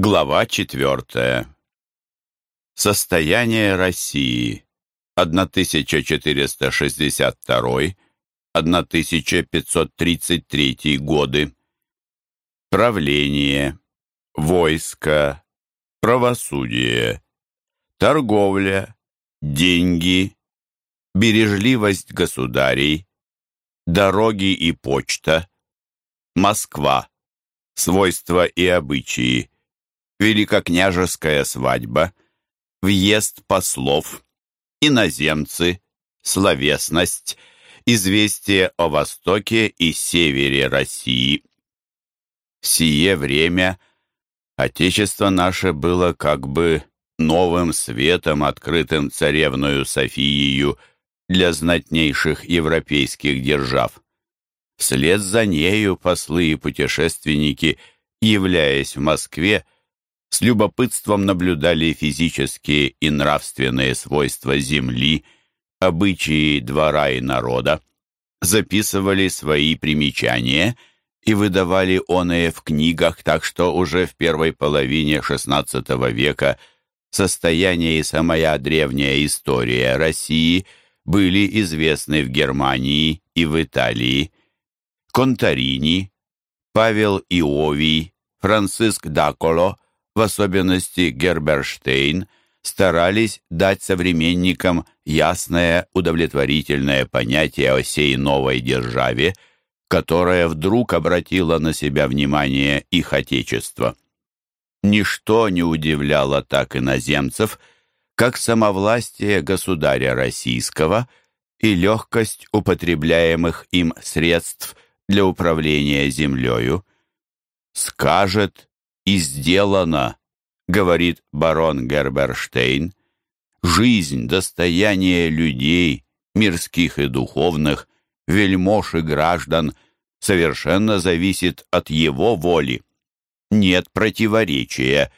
Глава четвертая. Состояние России. 1462-1533 годы. Правление. Войско. Правосудие. Торговля. Деньги. Бережливость государей. Дороги и почта. Москва. Свойства и обычаи великокняжеская свадьба, въезд послов, иноземцы, словесность, известие о востоке и севере России. В сие время Отечество наше было как бы новым светом, открытым царевною Софиею для знатнейших европейских держав. Вслед за нею послы и путешественники, являясь в Москве, с любопытством наблюдали физические и нравственные свойства земли, обычаи двора и народа, записывали свои примечания и выдавали оные в книгах, так что уже в первой половине XVI века состояние и самая древняя история России были известны в Германии и в Италии. Контарини, Павел Иовий, Франциск Даколо – в особенности Герберштейн, старались дать современникам ясное, удовлетворительное понятие о сей новой державе, которая вдруг обратила на себя внимание их Отечества. Ничто не удивляло так иноземцев, как самовластие государя российского и легкость употребляемых им средств для управления землею. Скажет и сделано, говорит барон Герберштейн. Жизнь, достояние людей, мирских и духовных, вельмож и граждан совершенно зависит от его воли. Нет противоречия,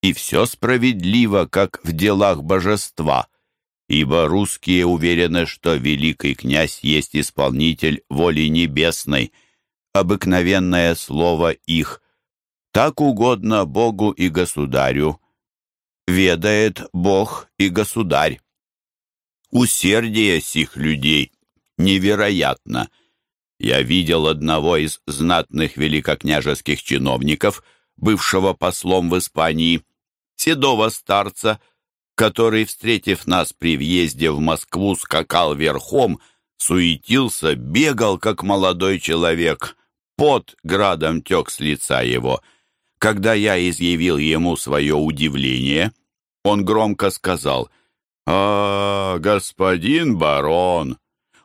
и все справедливо, как в делах божества, ибо русские уверены, что великий князь есть исполнитель воли небесной, обыкновенное слово их так угодно Богу и Государю. Ведает Бог и Государь. Усердие сих людей невероятно. Я видел одного из знатных великокняжеских чиновников, бывшего послом в Испании, седого старца, который, встретив нас при въезде в Москву, скакал верхом, суетился, бегал, как молодой человек. Пот градом тек с лица его — когда я изъявил ему свое удивление, он громко сказал, «А, господин барон,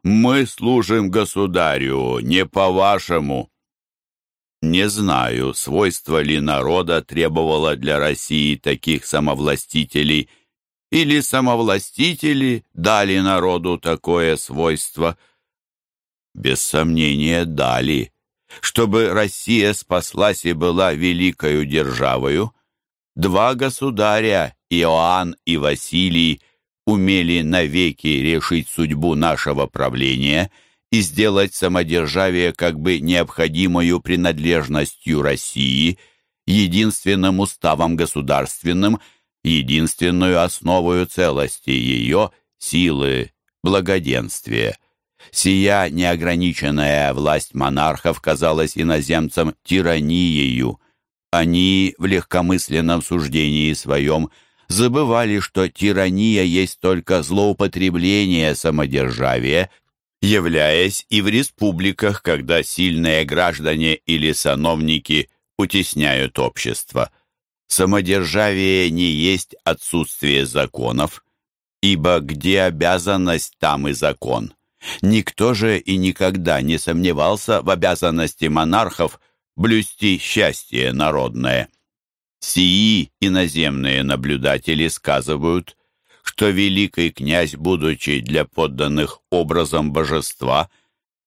мы служим государю, не по-вашему». Не знаю, свойство ли народа требовало для России таких самовластителей, или самовластители дали народу такое свойство. Без сомнения, дали чтобы Россия спаслась и была великою державою, два государя, Иоанн и Василий, умели навеки решить судьбу нашего правления и сделать самодержавие как бы необходимою принадлежностью России, единственным уставом государственным, единственную основою целости ее, силы, благоденствия. Сия неограниченная власть монархов казалась иноземцам тиранией. Они в легкомысленном суждении своем забывали, что тирания есть только злоупотребление самодержавия, являясь и в республиках, когда сильные граждане или сановники утесняют общество. Самодержавие не есть отсутствие законов, ибо где обязанность, там и закон. Никто же и никогда не сомневался в обязанности монархов блюсти счастье народное. Сии иноземные наблюдатели сказывают, что великий князь, будучи для подданных образом божества,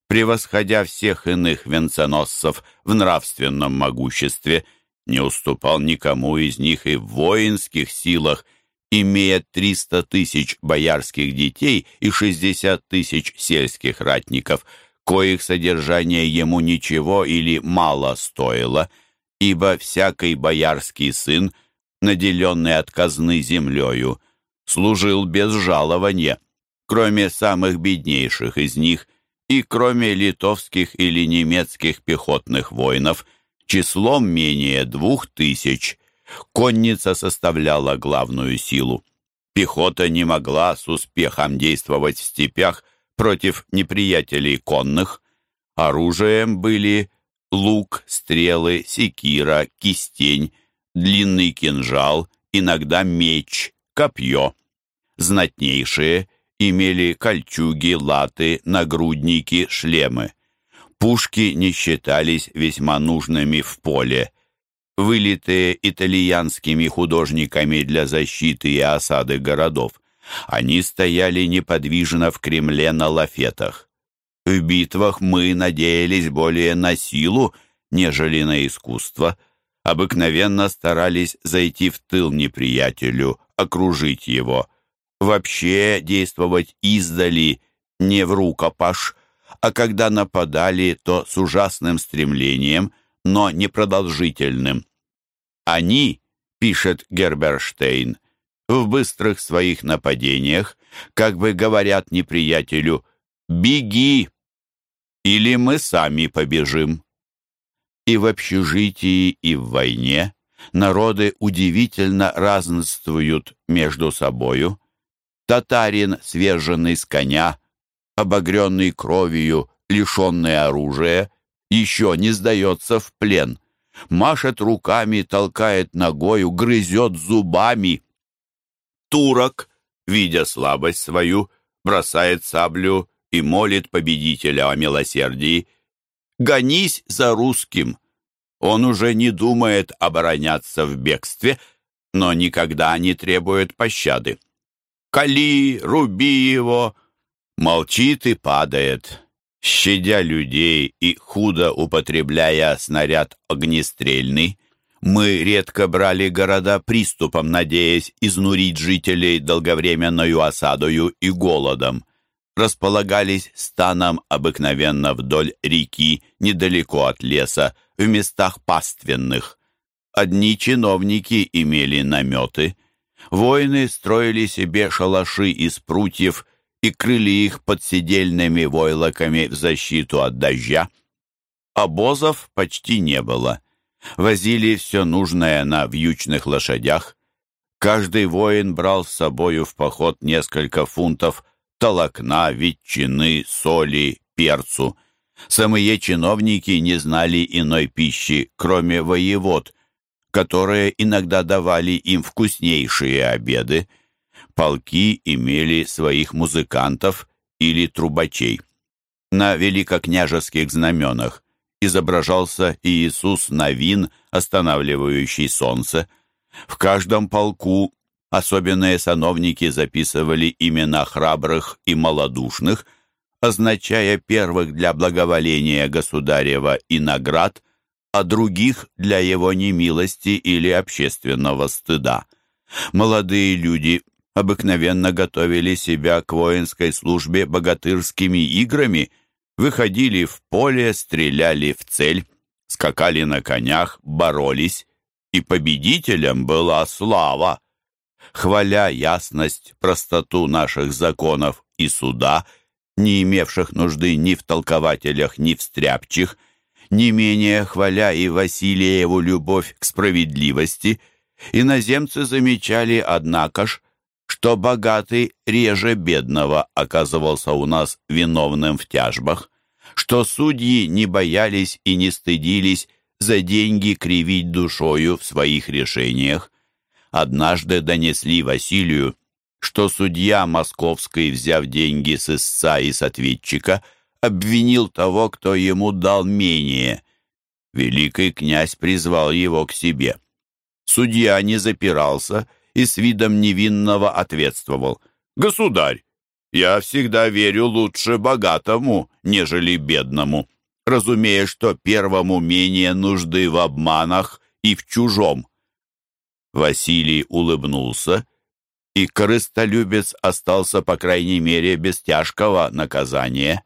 превосходя всех иных венценосцев в нравственном могуществе, не уступал никому из них и в воинских силах, имея 300 тысяч боярских детей и 60 тысяч сельских ратников, коих содержание ему ничего или мало стоило, ибо всякий боярский сын, наделенный от казны землею, служил без жалования, кроме самых беднейших из них и кроме литовских или немецких пехотных воинов, числом менее двух тысяч. Конница составляла главную силу. Пехота не могла с успехом действовать в степях против неприятелей конных. Оружием были лук, стрелы, секира, кистень, длинный кинжал, иногда меч, копье. Знатнейшие имели кольчуги, латы, нагрудники, шлемы. Пушки не считались весьма нужными в поле. Вылитые итальянскими художниками для защиты и осады городов, они стояли неподвижно в Кремле на лафетах. В битвах мы надеялись более на силу, нежели на искусство. Обыкновенно старались зайти в тыл неприятелю, окружить его. Вообще действовать издали, не в рукопаш, а когда нападали, то с ужасным стремлением, но непродолжительным. Они, пишет Герберштейн, в быстрых своих нападениях как бы говорят неприятелю «Беги!» или «Мы сами побежим». И в общежитии, и в войне народы удивительно разнствуют между собою. Татарин, сверженный с коня, обогренный кровью, лишенный оружия, еще не сдается в плен. Машет руками, толкает ногою, грызет зубами. Турок, видя слабость свою, бросает саблю и молит победителя о милосердии. «Гонись за русским!» Он уже не думает обороняться в бегстве, но никогда не требует пощады. «Кали, руби его!» Молчит и падает, щадя людей и худо употребляя снаряд огнестрельный. Мы редко брали города приступом, надеясь изнурить жителей долговременною осадою и голодом располагались станом обыкновенно вдоль реки, недалеко от леса, в местах паственных. Одни чиновники имели наметы. Воины строили себе шалаши из прутьев и крыли их под седельными войлоками в защиту от дождя. Обозов почти не было. Возили все нужное на вьючных лошадях. Каждый воин брал с собою в поход несколько фунтов толокна, ветчины, соли, перцу. Самые чиновники не знали иной пищи, кроме воевод, которые иногда давали им вкуснейшие обеды. Полки имели своих музыкантов или трубачей. На великокняжеских знаменах изображался Иисус Новин, останавливающий солнце. В каждом полку Особенные сановники записывали имена храбрых и малодушных, означая первых для благоволения государева и наград, а других для его немилости или общественного стыда. Молодые люди обыкновенно готовили себя к воинской службе богатырскими играми, выходили в поле, стреляли в цель, скакали на конях, боролись, и победителем была слава. Хваля ясность, простоту наших законов и суда, не имевших нужды ни в толкователях, ни в стряпчих, не менее хваля и Василиеву любовь к справедливости, иноземцы замечали, однако ж, что богатый реже бедного оказывался у нас виновным в тяжбах, что судьи не боялись и не стыдились за деньги кривить душою в своих решениях, однажды донесли Василию, что судья московский, взяв деньги с истца и с ответчика, обвинил того, кто ему дал менее. Великий князь призвал его к себе. Судья не запирался и с видом невинного ответствовал. «Государь, я всегда верю лучше богатому, нежели бедному, разумея, что первому менее нужды в обманах и в чужом. Василий улыбнулся, и корыстолюбец остался, по крайней мере, без тяжкого наказания.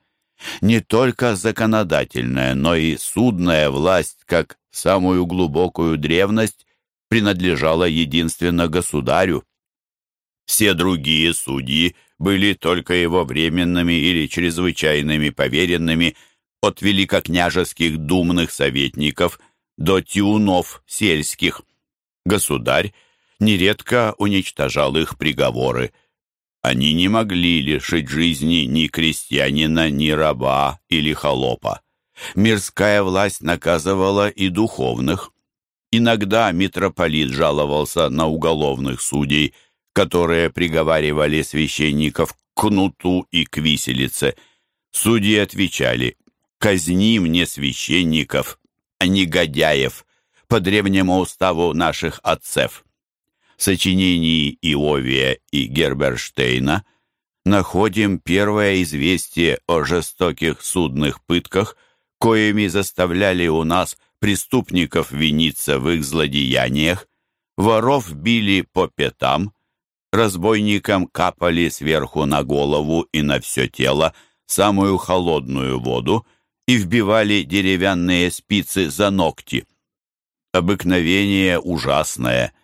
Не только законодательная, но и судная власть, как самую глубокую древность, принадлежала единственно государю. Все другие судьи были только его временными или чрезвычайными поверенными от великокняжеских думных советников до тюнов сельских. Государь нередко уничтожал их приговоры. Они не могли лишить жизни ни крестьянина, ни раба или холопа. Мирская власть наказывала и духовных. Иногда митрополит жаловался на уголовных судей, которые приговаривали священников к кнуту и к виселице. Судьи отвечали «Казним не священников, а негодяев, по древнему уставу наших отцев» сочинении Иовия и Герберштейна находим первое известие о жестоких судных пытках, коими заставляли у нас преступников виниться в их злодеяниях, воров били по пятам, разбойникам капали сверху на голову и на все тело самую холодную воду и вбивали деревянные спицы за ногти. Обыкновение ужасное —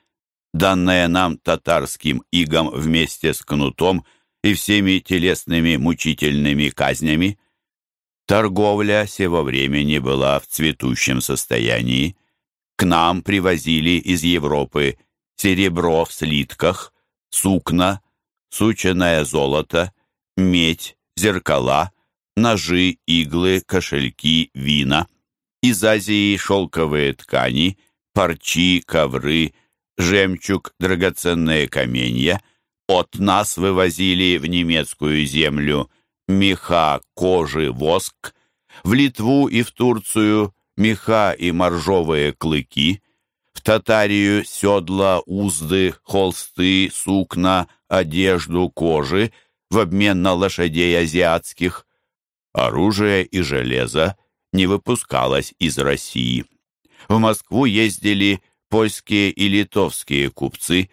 данное нам татарским игом вместе с кнутом и всеми телесными мучительными казнями. Торговля сего времени была в цветущем состоянии. К нам привозили из Европы серебро в слитках, сукна, сученое золото, медь, зеркала, ножи, иглы, кошельки, вина. Из Азии шелковые ткани, парчи, ковры, жемчуг, драгоценные каменья. От нас вывозили в немецкую землю меха, кожи, воск, в Литву и в Турцию меха и моржовые клыки, в Татарию седла, узды, холсты, сукна, одежду, кожи в обмен на лошадей азиатских. Оружие и железо не выпускалось из России. В Москву ездили польские и литовские купцы,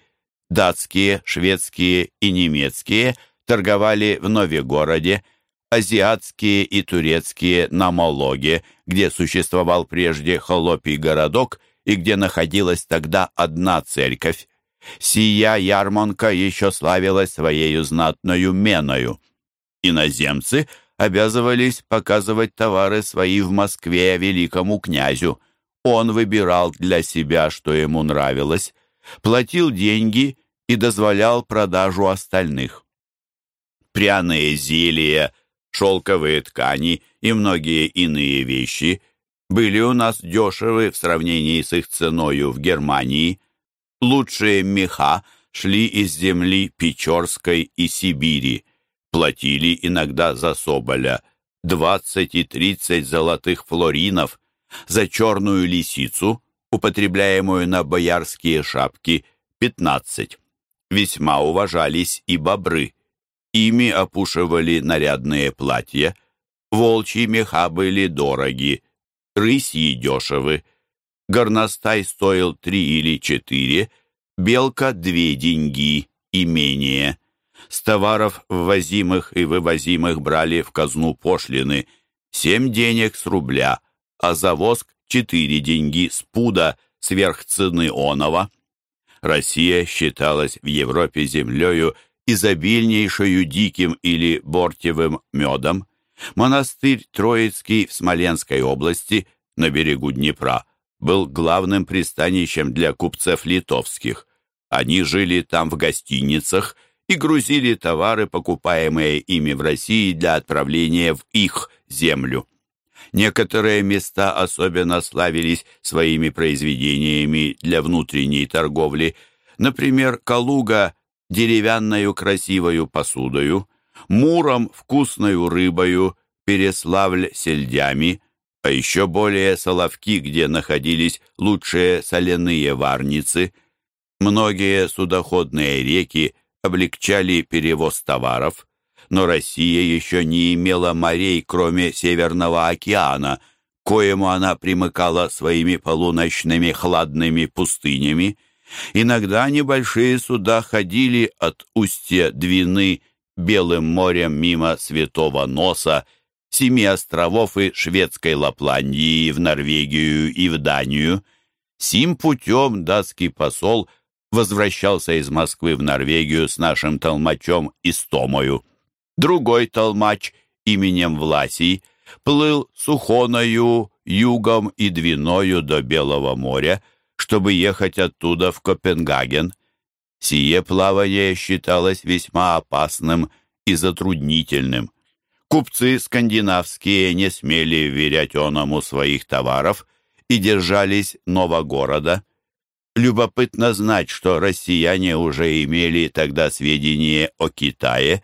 датские, шведские и немецкие торговали в Новегороде, азиатские и турецкие на Мологе, где существовал прежде холопий городок и где находилась тогда одна церковь. Сия ярмонка еще славилась своею знатною меною. Иноземцы обязывались показывать товары свои в Москве великому князю. Он выбирал для себя, что ему нравилось, платил деньги и дозволял продажу остальных. Пряные зелья, шелковые ткани и многие иные вещи были у нас дешевы в сравнении с их ценою в Германии. Лучшие меха шли из земли Печорской и Сибири, платили иногда за соболя 20 и 30 золотых флоринов, за черную лисицу, употребляемую на боярские шапки, 15. Весьма уважались и бобры. Ими опушивали нарядные платья. Волчьи меха были дороги, рысьи дешевы. Горностай стоил три или четыре, белка — две деньги и менее. С товаров, ввозимых и вывозимых, брали в казну пошлины семь денег с рубля — а за воск четыре деньги с пуда сверх цены онова. Россия считалась в Европе землею изобильнейшую диким или бортевым медом. Монастырь Троицкий в Смоленской области на берегу Днепра был главным пристанищем для купцев литовских. Они жили там в гостиницах и грузили товары, покупаемые ими в России для отправления в их землю. Некоторые места особенно славились своими произведениями для внутренней торговли. Например, Калуга – деревянную красивою посудою, Муром – вкусною рыбою, Переславль – сельдями, а еще более Соловки, где находились лучшие соляные варницы. Многие судоходные реки облегчали перевоз товаров – но Россия еще не имела морей, кроме Северного океана, коему она примыкала своими полуночными хладными пустынями. Иногда небольшие суда ходили от устья Двины Белым морем мимо Святого Носа семи островов и шведской Лапландии в Норвегию и в Данию. Сим путем датский посол возвращался из Москвы в Норвегию с нашим толмачом Истомою. Другой толмач именем Власий плыл Сухоною, югом и Двиною до Белого моря, чтобы ехать оттуда в Копенгаген. Сие плавание считалось весьма опасным и затруднительным. Купцы скандинавские не смели вверять оному своих товаров и держались Новогорода. Любопытно знать, что россияне уже имели тогда сведения о Китае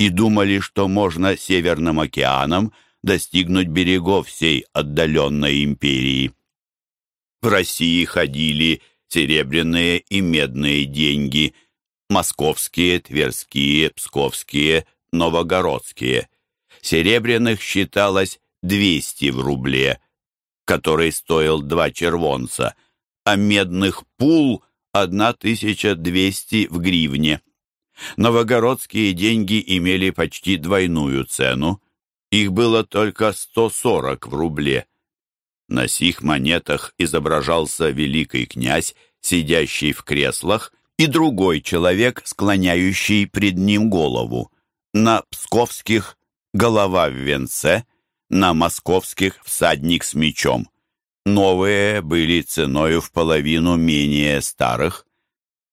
и думали, что можно Северным океаном достигнуть берегов всей отдаленной империи. В России ходили серебряные и медные деньги, московские, тверские, псковские, новогородские. Серебряных считалось 200 в рубле, который стоил два червонца, а медных пул – 1200 в гривне. Новогородские деньги имели почти двойную цену. Их было только 140 в рубле. На сих монетах изображался великий князь, сидящий в креслах, и другой человек, склоняющий пред ним голову. На псковских – голова в венце, на московских – всадник с мечом. Новые были ценою в половину менее старых.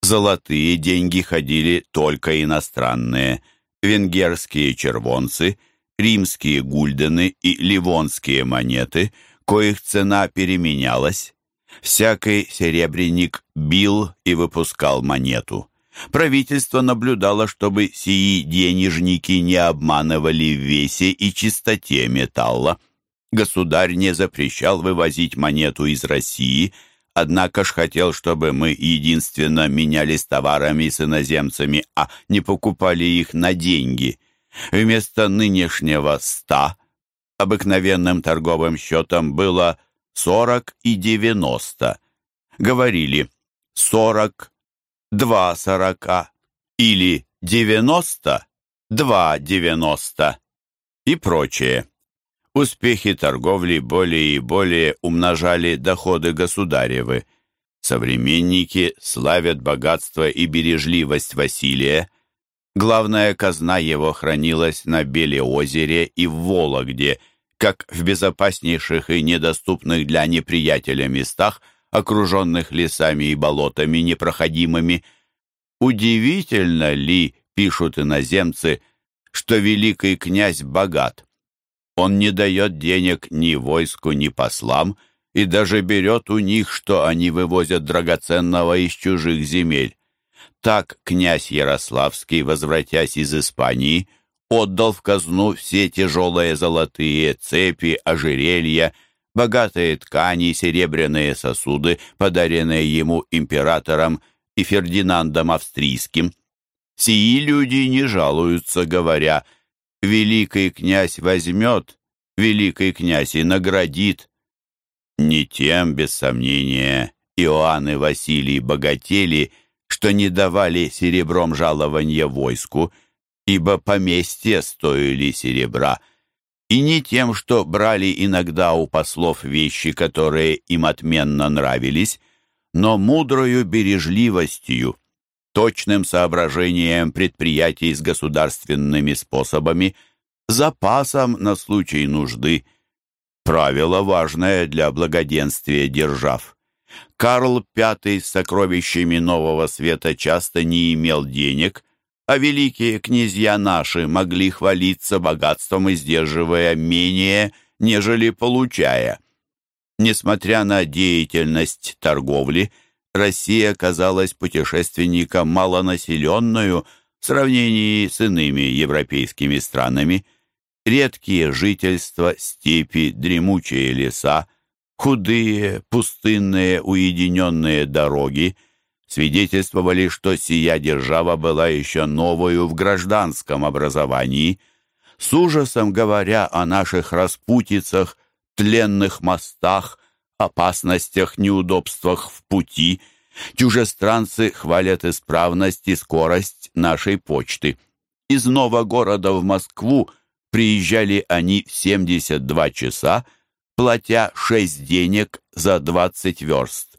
Золотые деньги ходили только иностранные, венгерские червонцы, римские гульдены и ливонские монеты – коих цена переменялась. Всякий серебряник бил и выпускал монету. Правительство наблюдало, чтобы сии денежники не обманывали в весе и чистоте металла. Государь не запрещал вывозить монету из России, однако ж хотел, чтобы мы единственно менялись товарами с иноземцами, а не покупали их на деньги. Вместо нынешнего ста обыкновенным торговым счетом было 40 и 90. Говорили 40, 2 сорока или 90, 2 90 и прочее. Успехи торговли более и более умножали доходы государевы. Современники славят богатство и бережливость Василия. Главная казна его хранилась на Белеозере и в Вологде – как в безопаснейших и недоступных для неприятеля местах, окруженных лесами и болотами непроходимыми. Удивительно ли, пишут иноземцы, что великий князь богат? Он не дает денег ни войску, ни послам, и даже берет у них, что они вывозят драгоценного из чужих земель. Так князь Ярославский, возвратясь из Испании, отдал в казну все тяжелые золотые цепи, ожерелья, богатые ткани, серебряные сосуды, подаренные ему императором и Фердинандом Австрийским. Сии люди не жалуются, говоря «Великий князь возьмет, великий князь и наградит». Не тем, без сомнения, Иоанн и Василий богатели, что не давали серебром жалования войску – ибо поместья стоили серебра, и не тем, что брали иногда у послов вещи, которые им отменно нравились, но мудрою бережливостью, точным соображением предприятий с государственными способами, запасом на случай нужды. Правило важное для благоденствия держав. Карл V с сокровищами Нового Света часто не имел денег – а великие князья наши могли хвалиться богатством, сдерживая менее, нежели получая. Несмотря на деятельность торговли, Россия казалась путешественникам малонаселенную в сравнении с иными европейскими странами. Редкие жительства, степи, дремучие леса, худые, пустынные, уединенные дороги — свидетельствовали, что сия держава была еще новою в гражданском образовании. С ужасом говоря о наших распутицах, тленных мостах, опасностях, неудобствах в пути, чужестранцы хвалят исправность и скорость нашей почты. Из нового города в Москву Приезжали они в 72 часа, платя 6 денег за 20 верст.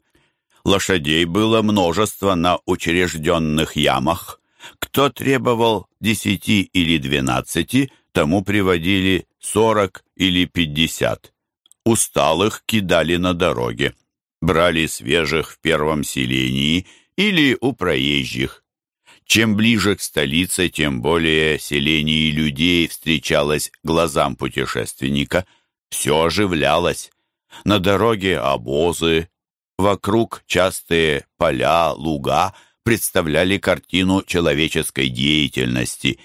Лошадей было множество на учрежденных ямах. Кто требовал 10 или 12, тому приводили 40 или 50. Усталых кидали на дороге. Брали свежих в первом селении или у проезжих. Чем ближе к столице, тем более селений людей встречалось глазам путешественника. Все оживлялось. На дороге обозы, вокруг частые поля, луга представляли картину человеческой деятельности.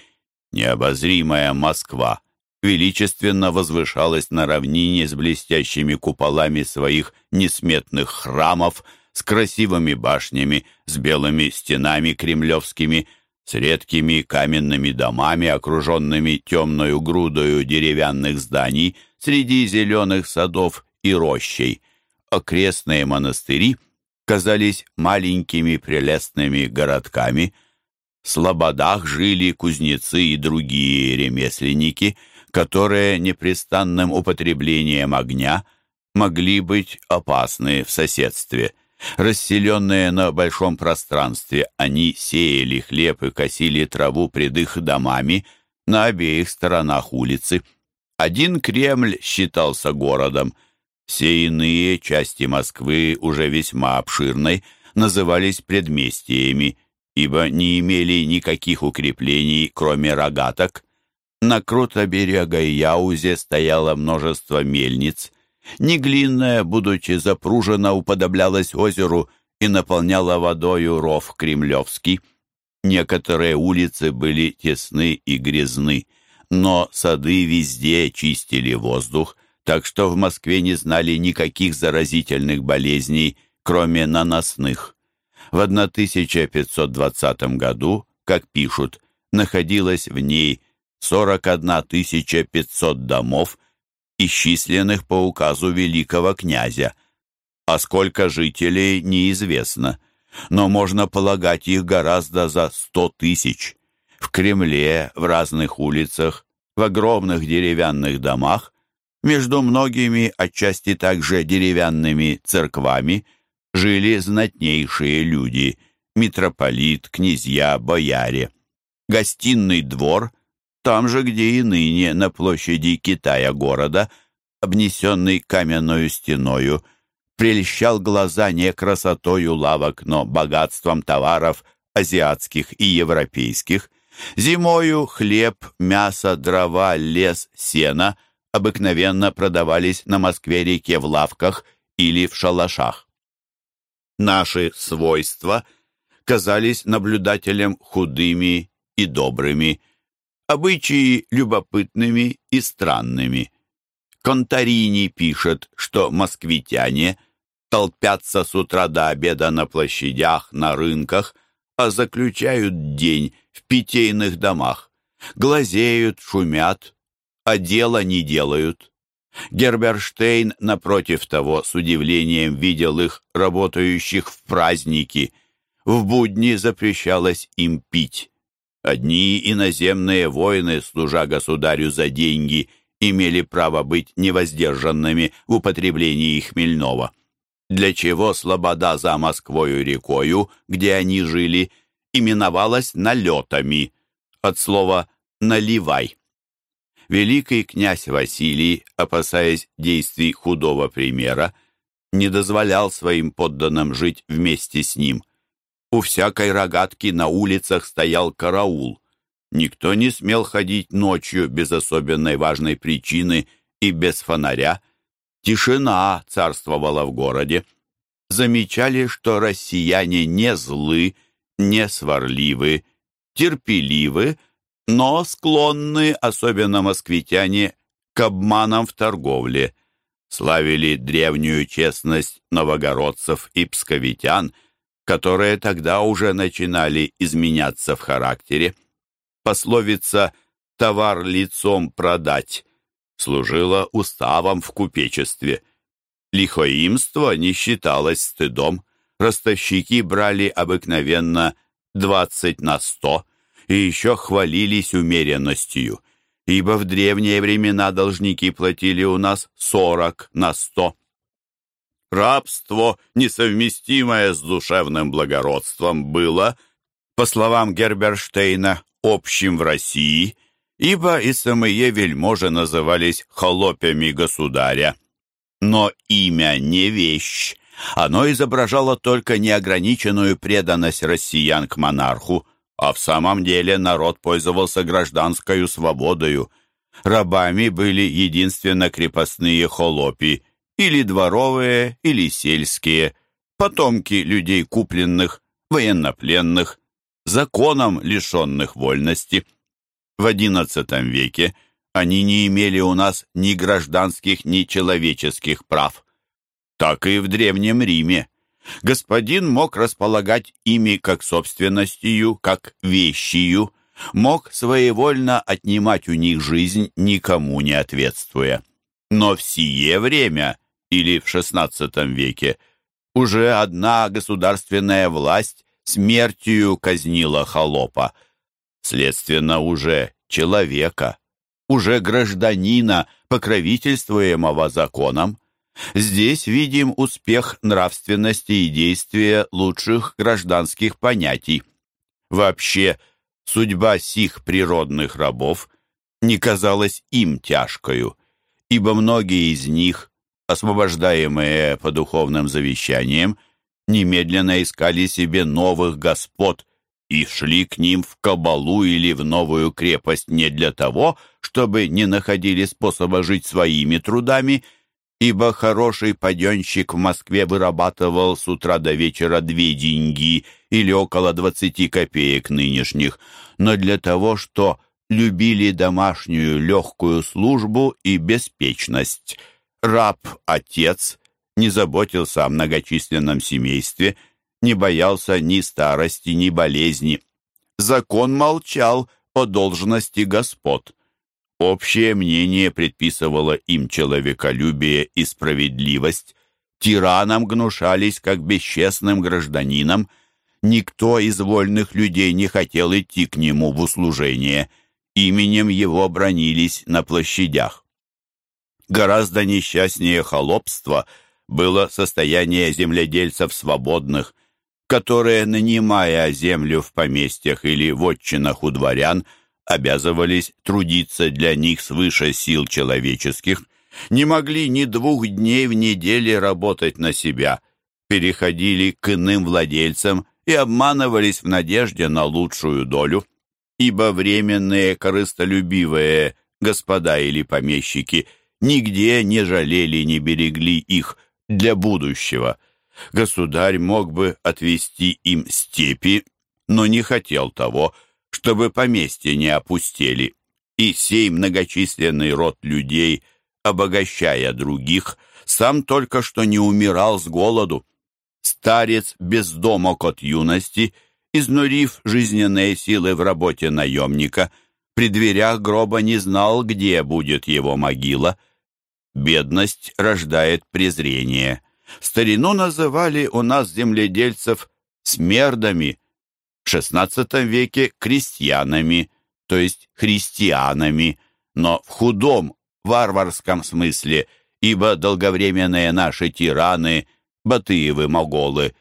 Необозримая Москва величественно возвышалась на равнине с блестящими куполами своих несметных храмов, с красивыми башнями, с белыми стенами кремлевскими, с редкими каменными домами, окруженными темною грудою деревянных зданий среди зеленых садов и рощей. Окрестные монастыри казались маленькими прелестными городками. В слободах жили кузнецы и другие ремесленники, которые непрестанным употреблением огня могли быть опасны в соседстве. Расселенные на большом пространстве, они сеяли хлеб и косили траву пред их домами на обеих сторонах улицы. Один Кремль считался городом. Все иные части Москвы, уже весьма обширной, назывались предместиями, ибо не имели никаких укреплений, кроме рогаток. На крутоберега Яузе стояло множество мельниц, Неглинная, будучи запружена, уподоблялась озеру и наполняла водою ров Кремлевский. Некоторые улицы были тесны и грязны, но сады везде чистили воздух, так что в Москве не знали никаких заразительных болезней, кроме наносных. В 1520 году, как пишут, находилось в ней 41 500 домов, исчисленных по указу великого князя, а сколько жителей неизвестно, но можно полагать их гораздо за сто тысяч. В Кремле, в разных улицах, в огромных деревянных домах, между многими, отчасти также деревянными церквами, жили знатнейшие люди – митрополит, князья, бояре. Гостиный двор там же, где и ныне, на площади Китая города, обнесенный каменную стеною, прельщал глаза не красотою лавок, но богатством товаров азиатских и европейских. Зимою хлеб, мясо, дрова, лес, сено обыкновенно продавались на Москве-реке в лавках или в шалашах. Наши свойства казались наблюдателям худыми и добрыми, обычаи любопытными и странными. Конторини пишет, что москвитяне толпятся с утра до обеда на площадях, на рынках, а заключают день в питейных домах, глазеют, шумят, а дела не делают. Герберштейн, напротив того, с удивлением видел их, работающих в праздники. В будни запрещалось им пить. Одни иноземные воины, служа государю за деньги, имели право быть невоздержанными в употреблении хмельного. Для чего слобода за Москвою рекою, где они жили, именовалась налетами, от слова «наливай». Великий князь Василий, опасаясь действий худого примера, не дозволял своим подданным жить вместе с ним. У всякой рогатки на улицах стоял караул. Никто не смел ходить ночью без особенной важной причины и без фонаря. Тишина царствовала в городе. Замечали, что россияне не злы, не сварливы, терпеливы, но склонны, особенно москвитяне, к обманам в торговле. Славили древнюю честность новогородцев и псковитян – которые тогда уже начинали изменяться в характере. Пословица «товар лицом продать» служила уставом в купечестве. Лихоимство не считалось стыдом. Ростовщики брали обыкновенно 20 на 100 и еще хвалились умеренностью. ибо в древние времена должники платили у нас сорок на сто. Рабство, несовместимое с душевным благородством, было, по словам Герберштейна, общим в России, ибо и самые вельможи назывались холопями государя. Но имя не вещь. Оно изображало только неограниченную преданность россиян к монарху, а в самом деле народ пользовался гражданской свободою. Рабами были единственно крепостные холопи, или дворовые, или сельские, потомки людей купленных, военнопленных, законом лишенных вольности. В XI веке они не имели у нас ни гражданских, ни человеческих прав. Так и в Древнем Риме. Господин мог располагать ими как собственностью, как вещью, мог своевольно отнимать у них жизнь, никому не ответствуя. Но в сие время или в XVI веке, уже одна государственная власть смертью казнила холопа, следственно, уже человека, уже гражданина, покровительствуемого законом. Здесь видим успех нравственности и действия лучших гражданских понятий. Вообще, судьба сих природных рабов не казалась им тяжкою, ибо многие из них освобождаемые по духовным завещаниям, немедленно искали себе новых господ и шли к ним в кабалу или в новую крепость не для того, чтобы не находили способа жить своими трудами, ибо хороший паденщик в Москве вырабатывал с утра до вечера две деньги или около двадцати копеек нынешних, но для того, что любили домашнюю легкую службу и беспечность – раб-отец не заботился о многочисленном семействе, не боялся ни старости, ни болезни. Закон молчал о должности господ. Общее мнение предписывало им человеколюбие и справедливость. Тиранам гнушались как бесчестным гражданинам. Никто из вольных людей не хотел идти к нему в услужение. Именем его бронились на площадях. Гораздо несчастнее холопства было состояние земледельцев свободных, которые, нанимая землю в поместьях или в отчинах у дворян, обязывались трудиться для них свыше сил человеческих, не могли ни двух дней в неделе работать на себя, переходили к иным владельцам и обманывались в надежде на лучшую долю, ибо временные корыстолюбивые господа или помещики – нигде не жалели, не берегли их для будущего. Государь мог бы отвести им степи, но не хотел того, чтобы поместья не опустели. И сей многочисленный род людей, обогащая других, сам только что не умирал с голоду. Старец без дома от юности, изнурив жизненные силы в работе наемника, при дверях гроба не знал, где будет его могила — Бедность рождает презрение. Старину называли у нас земледельцев смердами, XVI веке крестьянами, то есть христианами, но в худом, варварском смысле, ибо долговременные наши тираны, Батыевы-моголы,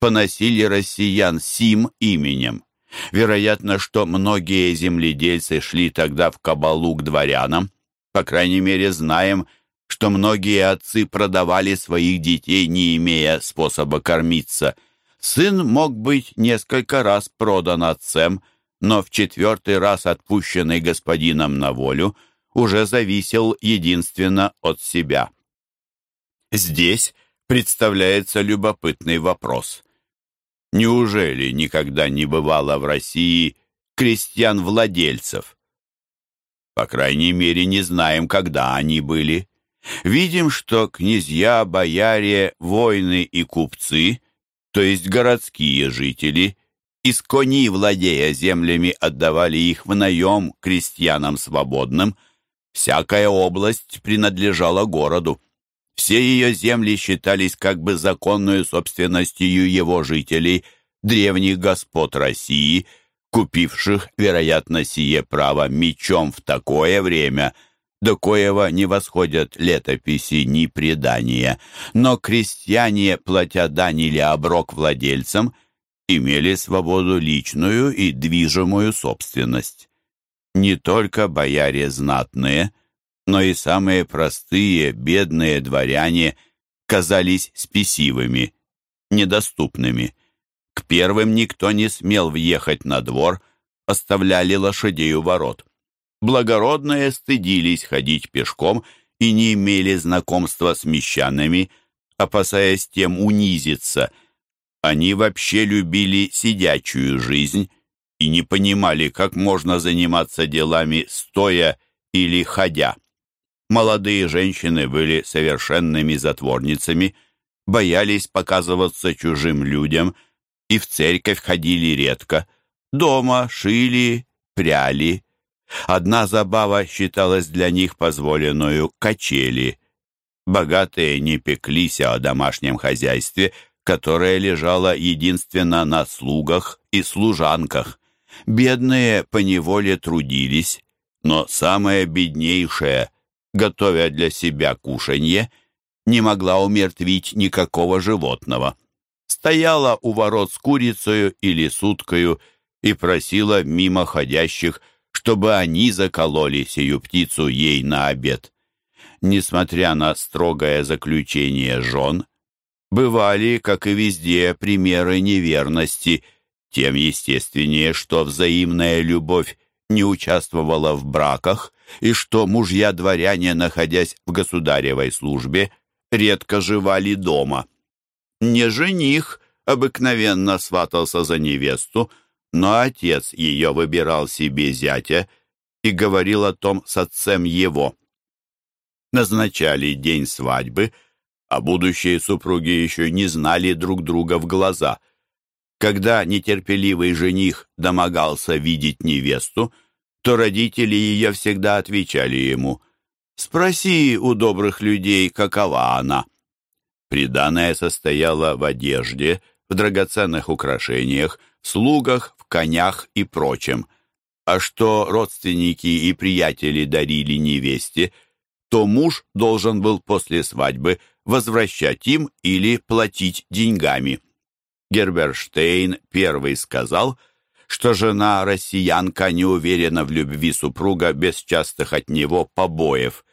поносили россиян сим именем. Вероятно, что многие земледельцы шли тогда в кабалу к дворянам. По крайней мере, знаем, что многие отцы продавали своих детей, не имея способа кормиться. Сын мог быть несколько раз продан отцем, но в четвертый раз отпущенный господином на волю уже зависел единственно от себя. Здесь представляется любопытный вопрос. Неужели никогда не бывало в России крестьян-владельцев? По крайней мере, не знаем, когда они были. Видим, что князья, бояре, воины и купцы, то есть городские жители, из кони, владея землями, отдавали их в наем крестьянам свободным. Всякая область принадлежала городу. Все ее земли считались как бы законной собственностью его жителей, древних господ России, купивших, вероятно, сие право мечом в такое время, до коего не восходят летописи ни предания, но крестьяне, платя дань или оброк владельцам, имели свободу личную и движимую собственность. Не только бояре знатные, но и самые простые, бедные дворяне казались спесивыми, недоступными. К первым никто не смел въехать на двор, оставляли лошадей у ворот. Благородные стыдились ходить пешком и не имели знакомства с мещанами, опасаясь тем унизиться. Они вообще любили сидячую жизнь и не понимали, как можно заниматься делами стоя или ходя. Молодые женщины были совершенными затворницами, боялись показываться чужим людям и в церковь ходили редко. Дома шили, пряли. Одна забава считалась для них позволенную качели. Богатые не пеклись о домашнем хозяйстве, которое лежало единственно на слугах и служанках. Бедные поневоле трудились, но самое беднейшее, готовя для себя кушанье, не могла умертвить никакого животного. Стояла у ворот с курицею или с уткою и просила мимо ходящих, чтобы они закололи сию птицу ей на обед. Несмотря на строгое заключение жен, бывали, как и везде, примеры неверности, тем естественнее, что взаимная любовь не участвовала в браках и что мужья-дворяне, находясь в государевой службе, редко живали дома. Не жених обыкновенно сватался за невесту, но отец ее выбирал себе зятя и говорил о том с отцем его. Назначали день свадьбы, а будущие супруги еще не знали друг друга в глаза. Когда нетерпеливый жених домогался видеть невесту, то родители ее всегда отвечали ему «Спроси у добрых людей, какова она». Приданное состояло в одежде, в драгоценных украшениях, в слугах, конях и прочем. А что родственники и приятели дарили невесте, то муж должен был после свадьбы возвращать им или платить деньгами. Герберштейн первый сказал – что жена-россиянка не уверена в любви супруга без частых от него побоев.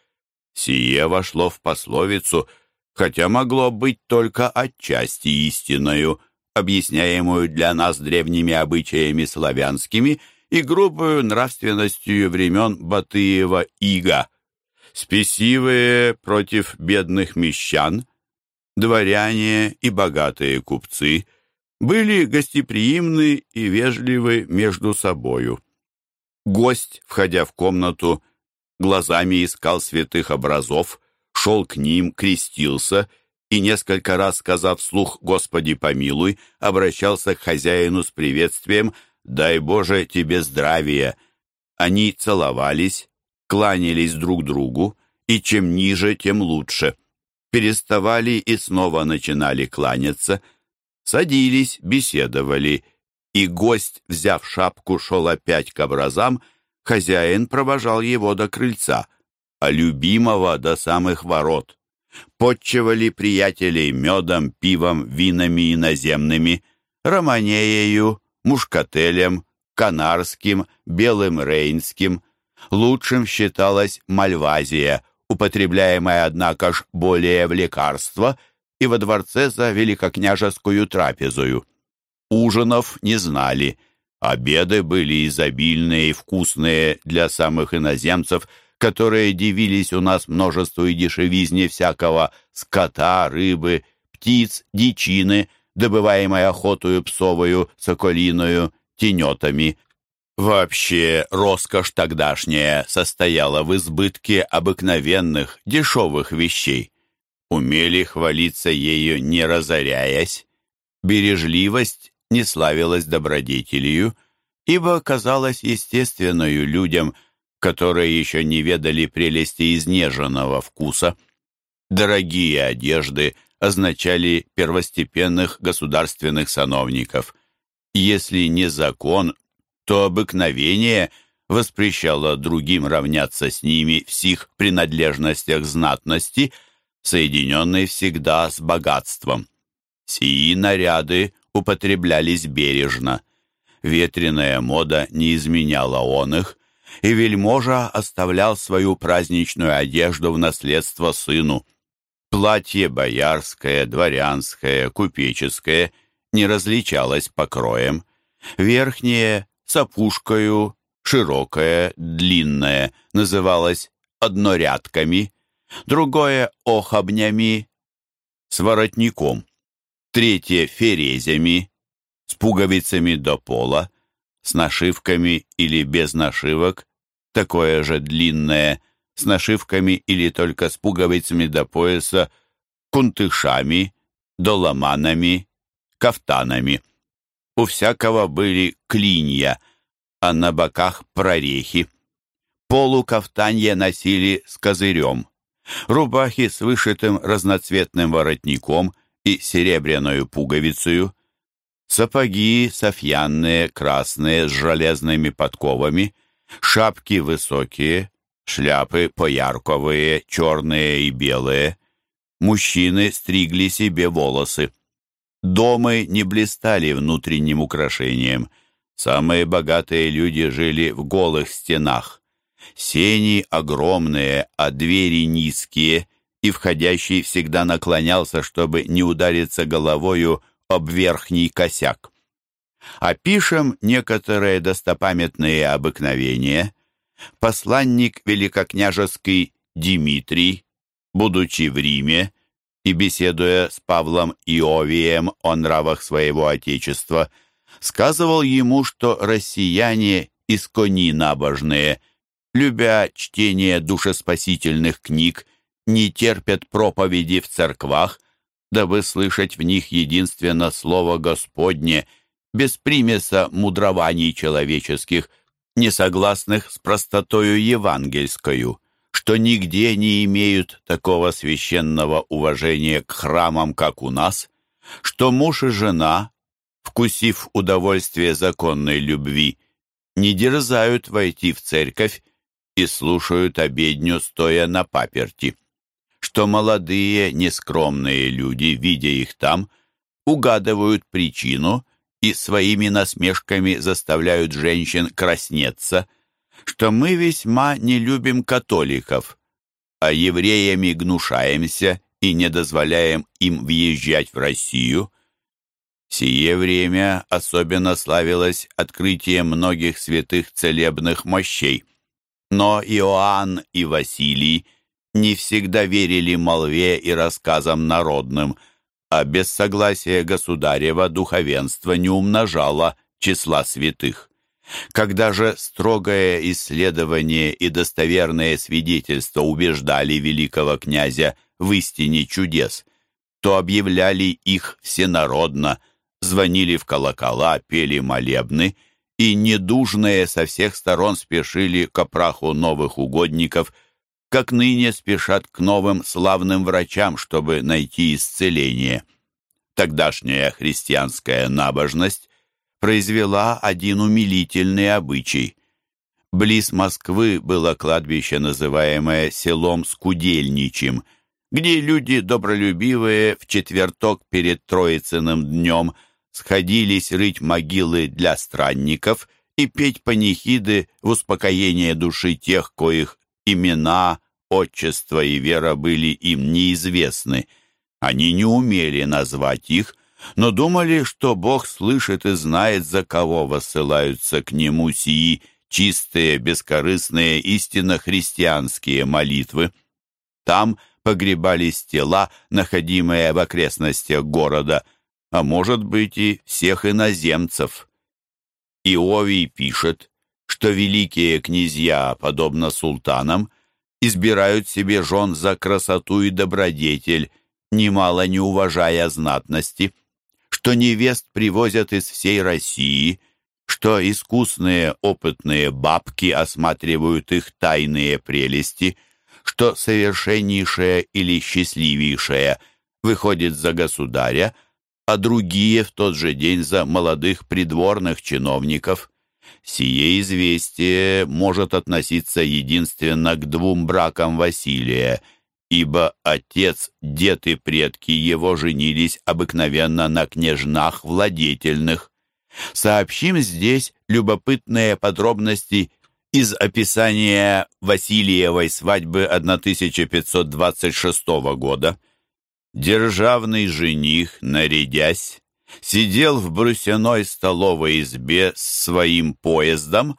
Сие вошло в пословицу, хотя могло быть только отчасти истинною, объясняемую для нас древними обычаями славянскими и грубую нравственностью времен Батыева Ига. Спесивые против бедных мещан, дворяне и богатые купцы – были гостеприимны и вежливы между собою. Гость, входя в комнату, глазами искал святых образов, шел к ним, крестился и, несколько раз сказав вслух «Господи помилуй», обращался к хозяину с приветствием «Дай Боже тебе здравия». Они целовались, кланялись друг другу, и чем ниже, тем лучше. Переставали и снова начинали кланяться – Садились, беседовали, и гость, взяв шапку, шел опять к образам, хозяин провожал его до крыльца, а любимого до самых ворот. Подчевали приятелей медом, пивом, винами иноземными, романеею, мушкателем, канарским, белым рейнским. Лучшим считалась мальвазия, употребляемая, однако ж, более в лекарство – и во дворце за великокняжескую трапезою. Ужинов не знали. Обеды были изобильные и вкусные для самых иноземцев, которые дивились у нас множеству и дешевизне всякого скота, рыбы, птиц, дичины, добываемой охотою псовою, соколиною, тенетами. Вообще, роскошь тогдашняя состояла в избытке обыкновенных, дешевых вещей умели хвалиться ею, не разоряясь. Бережливость не славилась добродетелью, ибо казалась естественною людям, которые еще не ведали прелести изнеженного вкуса. Дорогие одежды означали первостепенных государственных сановников. Если не закон, что обыкновение воспрещало другим равняться с ними в сих принадлежностях знатности, соединенной всегда с богатством. Сии наряды употреблялись бережно. Ветреная мода не изменяла он их, и вельможа оставлял свою праздничную одежду в наследство сыну. Платье боярское, дворянское, купеческое не различалось покроем. Верхнее с опушкою, широкое, длинное, называлось однорядками, другое — охобнями с воротником, третье — ферезями, с пуговицами до пола, с нашивками или без нашивок, такое же длинное, с нашивками или только с пуговицами до пояса, кунтышами, доломанами, кафтанами. У всякого были клинья, а на боках прорехи. Полукафтанье носили с козырем. Рубахи с вышитым разноцветным воротником и серебряную пуговицею. Сапоги софьянные, красные, с железными подковами. Шапки высокие, шляпы поярковые, черные и белые. Мужчины стригли себе волосы. Домы не блистали внутренним украшением. Самые богатые люди жили в голых стенах. Сени огромные, а двери низкие, и входящий всегда наклонялся, чтобы не удариться головою об верхний косяк. Опишем некоторые достопамятные обыкновения. Посланник великокняжеский Дмитрий, будучи в Риме, и, беседуя с Павлом Иовием о нравах своего отечества, сказывал ему, что россияне искони набожные, любя чтение душеспасительных книг, не терпят проповеди в церквах, дабы слышать в них единственно Слово Господне, без примеса мудрований человеческих, несогласных с простотою евангельскою что нигде не имеют такого священного уважения к храмам, как у нас, что муж и жена, вкусив удовольствие законной любви, не дерзают войти в церковь и слушают обедню, стоя на паперти, что молодые, нескромные люди, видя их там, угадывают причину и своими насмешками заставляют женщин краснеться – что мы весьма не любим католиков, а евреями гнушаемся и не дозволяем им въезжать в Россию. Сие время особенно славилось открытием многих святых целебных мощей. Но Иоанн и Василий не всегда верили молве и рассказам народным, а без согласия государева духовенство не умножало числа святых. Когда же строгое исследование и достоверное свидетельство убеждали великого князя в истине чудес, то объявляли их всенародно, звонили в колокола, пели молебны, и недужные со всех сторон спешили к опраху новых угодников, как ныне спешат к новым славным врачам, чтобы найти исцеление. Тогдашняя христианская набожность произвела один умилительный обычай. Близ Москвы было кладбище, называемое селом Скудельничим, где люди добролюбивые в четверток перед Троицыным днем сходились рыть могилы для странников и петь панихиды в успокоение души тех, коих имена, отчество и вера были им неизвестны. Они не умели назвать их, но думали, что Бог слышит и знает, за кого высылаются к Нему сии чистые, бескорыстные, истинно христианские молитвы. Там погребались тела, находимые в окрестностях города, а может быть и всех иноземцев. Иовий пишет, что великие князья, подобно султанам, избирают себе жен за красоту и добродетель, немало не уважая знатности – что невест привозят из всей России, что искусные опытные бабки осматривают их тайные прелести, что совершеннейшая или счастливейшая выходит за государя, а другие в тот же день за молодых придворных чиновников. Сие известие может относиться единственно к двум бракам Василия, ибо отец, дед и предки его женились обыкновенно на княжнах владетельных. Сообщим здесь любопытные подробности из описания Васильевой свадьбы 1526 года. Державный жених, нарядясь, сидел в брусяной столовой избе с своим поездом,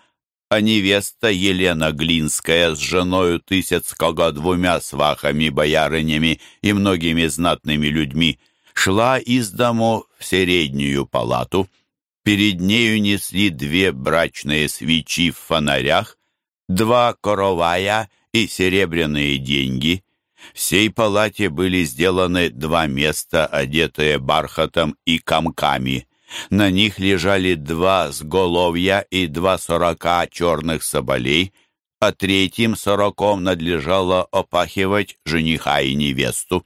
а невеста Елена Глинская с женою Тысяцкого двумя свахами-боярынями и многими знатными людьми шла из дому в среднюю палату. Перед нею несли две брачные свечи в фонарях, два коровая и серебряные деньги — в сей палате были сделаны два места, одетые бархатом и комками. На них лежали два сголовья и два сорока черных соболей, а третьим сороком надлежало опахивать жениха и невесту.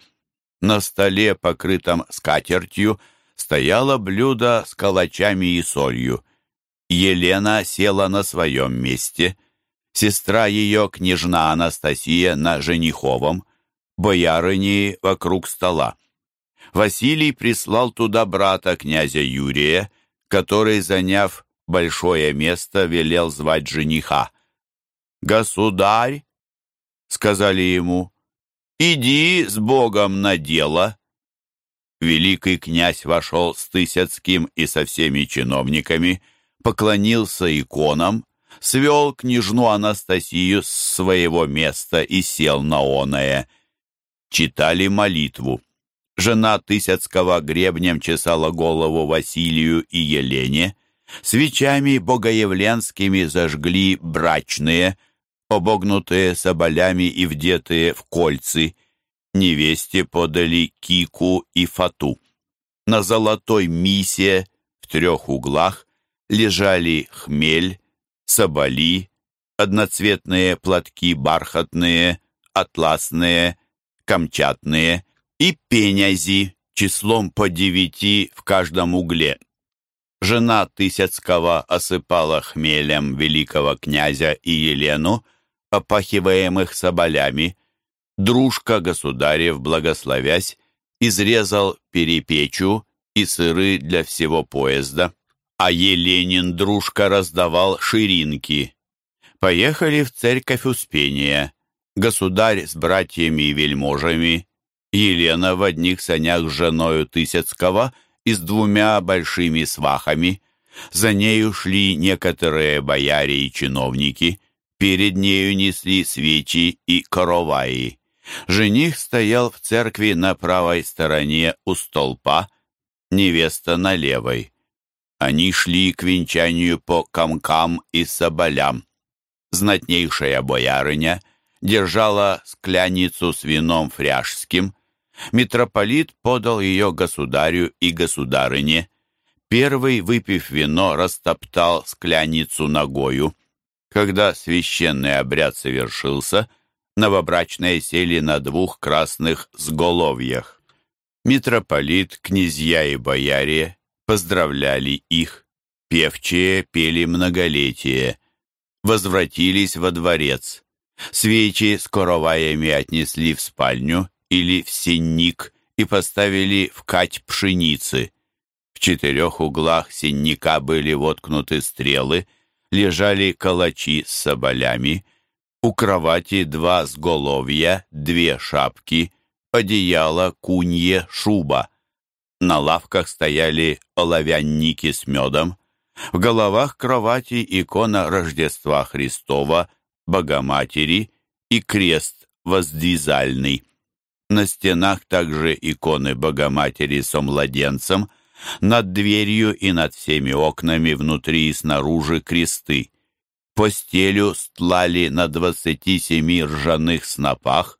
На столе, покрытом скатертью, стояло блюдо с калачами и солью. Елена села на своем месте. Сестра ее, княжна Анастасия, на жениховом боярыни вокруг стола. Василий прислал туда брата князя Юрия, который, заняв большое место, велел звать жениха. «Государь», — сказали ему, — «иди с Богом на дело». Великий князь вошел с Тысяцким и со всеми чиновниками, поклонился иконам, свел княжну Анастасию с своего места и сел на оное — читали молитву. Жена Тысяцкого гребнем чесала голову Василию и Елене, свечами богоявленскими зажгли брачные, обогнутые соболями и вдетые в кольцы, невесте подали кику и фату. На золотой мисе в трех углах лежали хмель, соболи, одноцветные платки бархатные, атласные, камчатные и пенязи числом по девяти в каждом угле. Жена Тысяцкого осыпала хмелем великого князя и Елену, опахиваемых соболями. Дружка государев, благословясь, изрезал перепечу и сыры для всего поезда, а Еленин дружка раздавал ширинки. Поехали в церковь Успения государь с братьями и вельможами, Елена в одних санях с женою Тысяцкого и с двумя большими свахами. За нею шли некоторые бояре и чиновники, перед нею несли свечи и короваи. Жених стоял в церкви на правой стороне у столпа, невеста на левой. Они шли к венчанию по комкам и соболям. Знатнейшая боярыня — держала скляницу с вином фряжским. Митрополит подал ее государю и государыне. Первый, выпив вино, растоптал скляницу ногою. Когда священный обряд совершился, новобрачные сели на двух красных сголовьях. Митрополит, князья и бояре поздравляли их. Певчие пели многолетие. Возвратились во дворец. Свечи с короваями отнесли в спальню или в сенник и поставили в кать пшеницы. В четырех углах сенника были воткнуты стрелы, лежали калачи с соболями, у кровати два сголовья, две шапки, одеяло, кунье, шуба. На лавках стояли оловянники с медом. В головах кровати икона Рождества Христова Богоматери и крест воздвизальный. На стенах также иконы Богоматери со младенцем, над дверью и над всеми окнами внутри и снаружи кресты. Постелю стлали на двадцати семи ржаных снопах.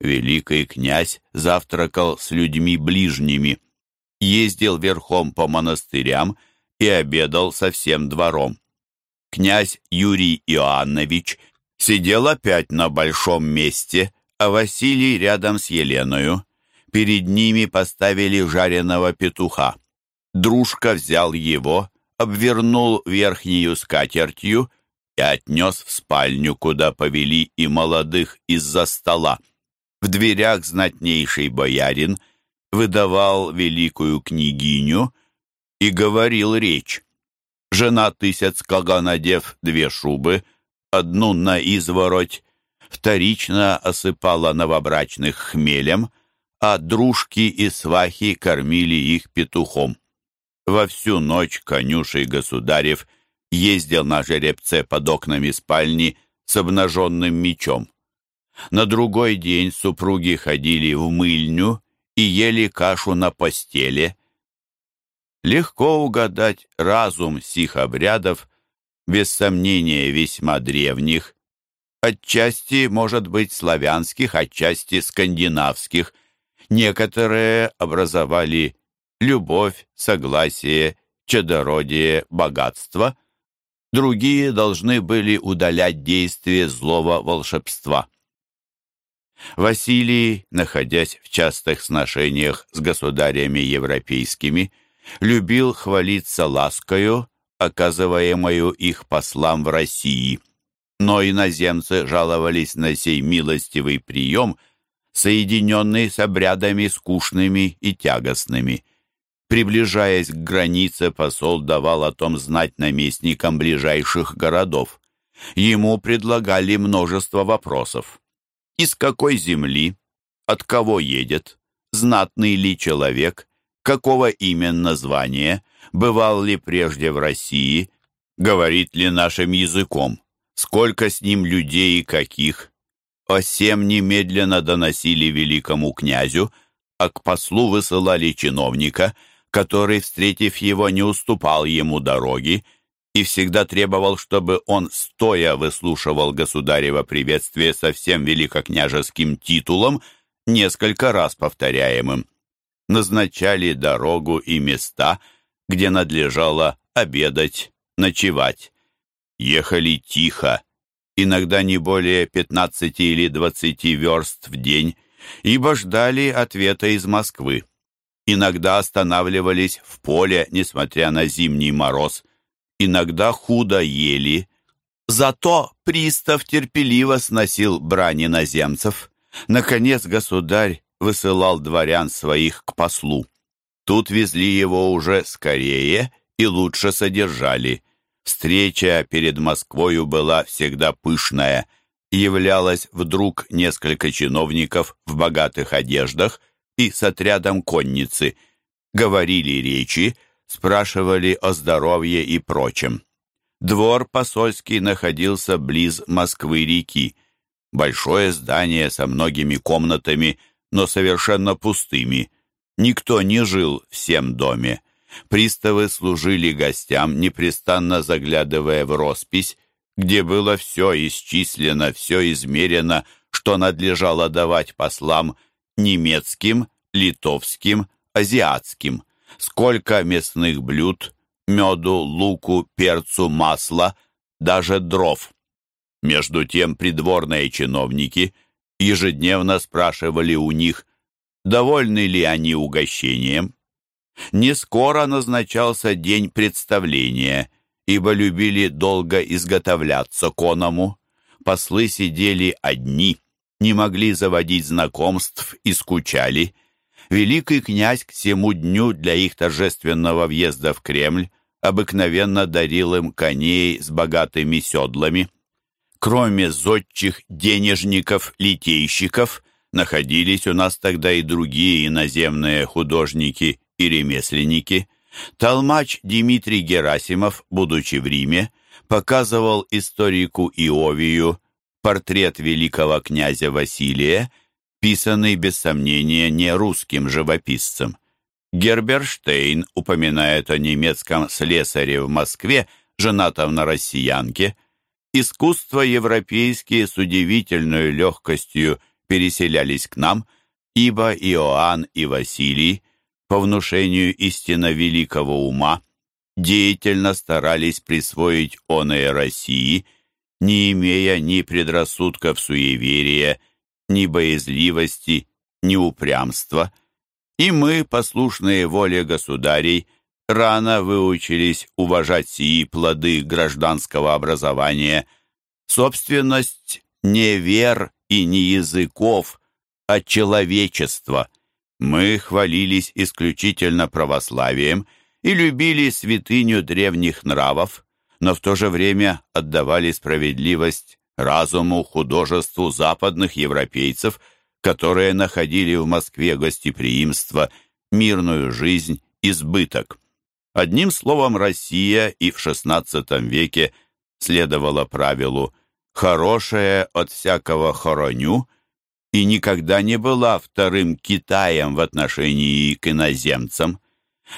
Великий князь завтракал с людьми ближними, ездил верхом по монастырям и обедал со всем двором князь Юрий Иоаннович сидел опять на большом месте, а Василий рядом с Еленою. Перед ними поставили жареного петуха. Дружка взял его, обвернул верхнюю скатертью и отнес в спальню, куда повели и молодых из-за стола. В дверях знатнейший боярин выдавал великую княгиню и говорил речь. Жена Тысяцкого, надев две шубы, одну на извороть, вторично осыпала новобрачных хмелем, а дружки и свахи кормили их петухом. Во всю ночь конюшей государев ездил на жеребце под окнами спальни с обнаженным мечом. На другой день супруги ходили в мыльню и ели кашу на постеле. Легко угадать разум сих обрядов, без сомнения весьма древних, отчасти, может быть, славянских, отчасти скандинавских. Некоторые образовали любовь, согласие, чадородие, богатство. Другие должны были удалять действие злого волшебства. Василий, находясь в частых сношениях с государями европейскими, любил хвалиться ласкою, оказываемую их послам в России. Но иноземцы жаловались на сей милостивый прием, соединенный с обрядами скучными и тягостными. Приближаясь к границе, посол давал о том знать наместникам ближайших городов. Ему предлагали множество вопросов. Из какой земли? От кого едет? Знатный ли человек? Какого именно звания? Бывал ли прежде в России? Говорит ли нашим языком? Сколько с ним людей и каких? О сем немедленно доносили великому князю, а к послу высылали чиновника — который, встретив его, не уступал ему дороги и всегда требовал, чтобы он стоя выслушивал государево приветствие со всем великокняжеским титулом, несколько раз повторяемым. Назначали дорогу и места, где надлежало обедать, ночевать. Ехали тихо, иногда не более 15 или 20 верст в день, ибо ждали ответа из Москвы иногда останавливались в поле, несмотря на зимний мороз, иногда худо ели. Зато пристав терпеливо сносил брани наземцев. Наконец государь высылал дворян своих к послу. Тут везли его уже скорее и лучше содержали. Встреча перед Москвою была всегда пышная. Являлось вдруг несколько чиновников в богатых одеждах – и с отрядом конницы, говорили речи, спрашивали о здоровье и прочем. Двор посольский находился близ Москвы-реки. Большое здание со многими комнатами, но совершенно пустыми. Никто не жил в всем доме. Приставы служили гостям, непрестанно заглядывая в роспись, где было все исчислено, все измерено, что надлежало давать послам немецким, литовским, азиатским. Сколько мясных блюд, меду, луку, перцу, масла, даже дров. Между тем придворные чиновники ежедневно спрашивали у них, довольны ли они угощением. Не скоро назначался день представления, ибо любили долго изготовляться коному. Послы сидели одни, не могли заводить знакомств и скучали. Великий князь к всему дню для их торжественного въезда в Кремль обыкновенно дарил им коней с богатыми седлами. Кроме зодчих, денежников, литейщиков, находились у нас тогда и другие иноземные художники и ремесленники. Толмач Дмитрий Герасимов, будучи в Риме, показывал историку Иовию портрет великого князя Василия, писанный, без сомнения, не русским живописцем. Герберштейн упоминает о немецком слесаре в Москве, женатом на россиянке. Искусства европейские с удивительной легкостью переселялись к нам, ибо Иоанн и Василий, по внушению истинно великого ума, деятельно старались присвоить оное России – не имея ни предрассудков суеверия, ни боязливости, ни упрямства. И мы, послушные воле государей, рано выучились уважать сии плоды гражданского образования. Собственность не вер и не языков, а человечества. Мы хвалились исключительно православием и любили святыню древних нравов, но в то же время отдавали справедливость разуму, художеству западных европейцев, которые находили в Москве гостеприимство, мирную жизнь, избыток. Одним словом, Россия и в XVI веке следовала правилу «хорошее от всякого хороню» и никогда не была вторым Китаем в отношении к иноземцам.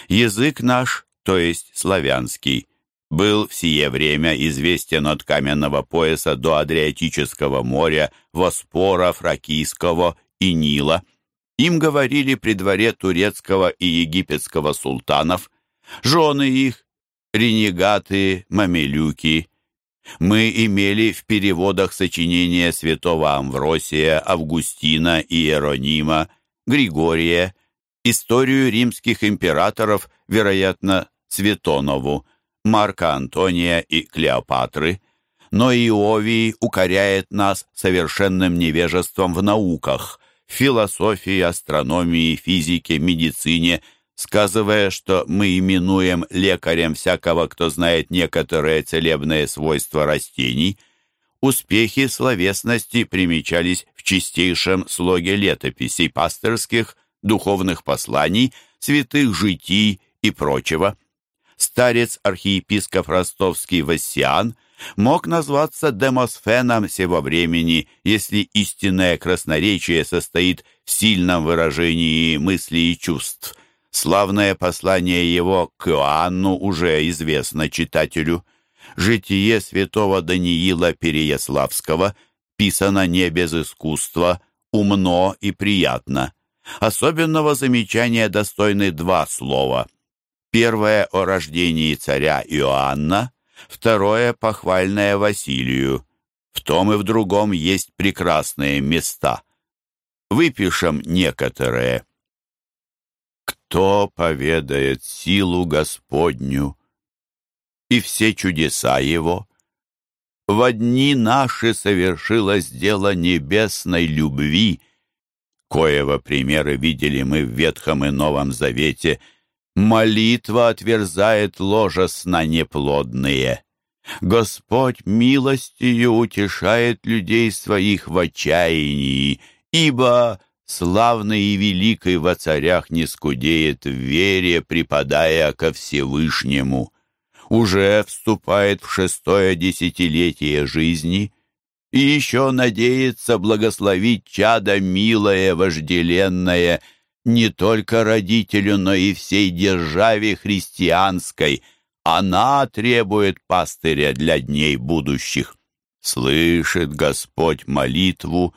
Язык наш, то есть славянский, был в сие время известен от каменного пояса до Адриатического моря, Воспора, Фракийского и Нила. Им говорили при дворе турецкого и египетского султанов, жены их, ренегаты, мамелюки. Мы имели в переводах сочинения святого Амвросия, Августина, Иеронима, Григория, историю римских императоров, вероятно, Светонову, Марка Антония и Клеопатры, но Иовий укоряет нас совершенным невежеством в науках, философии, астрономии, физике, медицине, сказывая, что мы именуем лекарем всякого, кто знает некоторые целебные свойства растений, успехи словесности примечались в чистейшем слоге летописей пасторских, духовных посланий, святых житий и прочего старец-архиепископ ростовский Вассиан мог назваться демосфеном сего времени, если истинное красноречие состоит в сильном выражении мыслей и чувств. Славное послание его к Иоанну уже известно читателю. Житие святого Даниила Переяславского писано не без искусства, умно и приятно. Особенного замечания достойны два слова – Первое о рождении царя Иоанна, второе похвальное Василию. В том и в другом есть прекрасные места. Выпишем некоторые. Кто поведает силу Господню и все чудеса Его? В дни наши совершилось дело небесной любви, коего примеры видели мы в Ветхом и Новом Завете – Молитва отверзает ложа сна неплодные. Господь милостью утешает людей своих в отчаянии, ибо славный и великий во царях не скудеет в вере, припадая ко Всевышнему. Уже вступает в шестое десятилетие жизни и еще надеется благословить чадо милое, вожделенное — не только родителю, но и всей державе христианской. Она требует пастыря для дней будущих. Слышит Господь молитву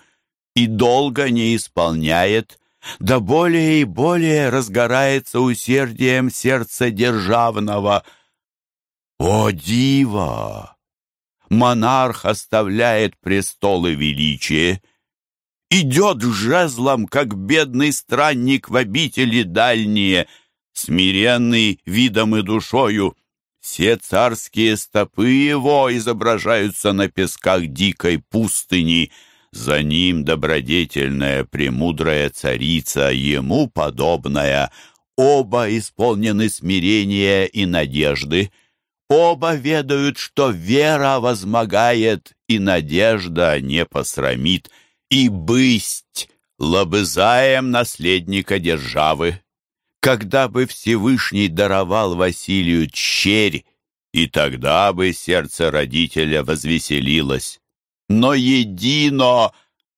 и долго не исполняет, да более и более разгорается усердием сердца державного. О, диво! Монарх оставляет престолы величия, идет жезлом, как бедный странник в обители дальние, смиренный видом и душою. Все царские стопы его изображаются на песках дикой пустыни. За ним добродетельная, премудрая царица, ему подобная. Оба исполнены смирения и надежды. Оба ведают, что вера возмогает, и надежда не посрамит — и бысть лобызаем наследника державы. Когда бы Всевышний даровал Василию черь, и тогда бы сердце родителя возвеселилось. Но едино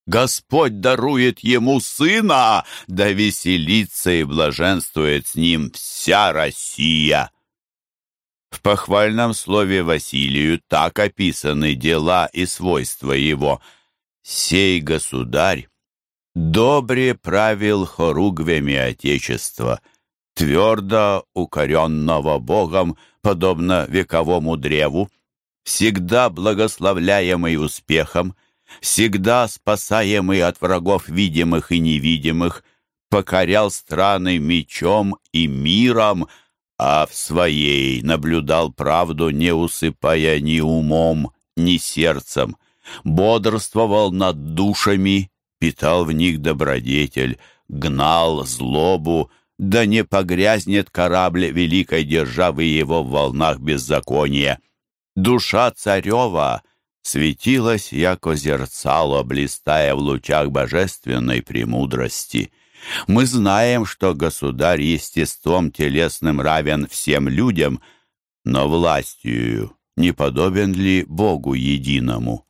Господь дарует ему сына, да веселится и блаженствует с ним вся Россия. В похвальном слове Василию так описаны дела и свойства его – Сей государь добре правил хоругвями Отечества, твердо укоренного Богом, подобно вековому древу, всегда благословляемый успехом, всегда спасаемый от врагов видимых и невидимых, покорял страны мечом и миром, а в своей наблюдал правду, не усыпая ни умом, ни сердцем, бодрствовал над душами, питал в них добродетель, гнал злобу, да не погрязнет корабль великой державы его в волнах беззакония. Душа царева светилась, яко зерцало, блистая в лучах божественной премудрости. Мы знаем, что государь естеством телесным равен всем людям, но властью не подобен ли Богу единому?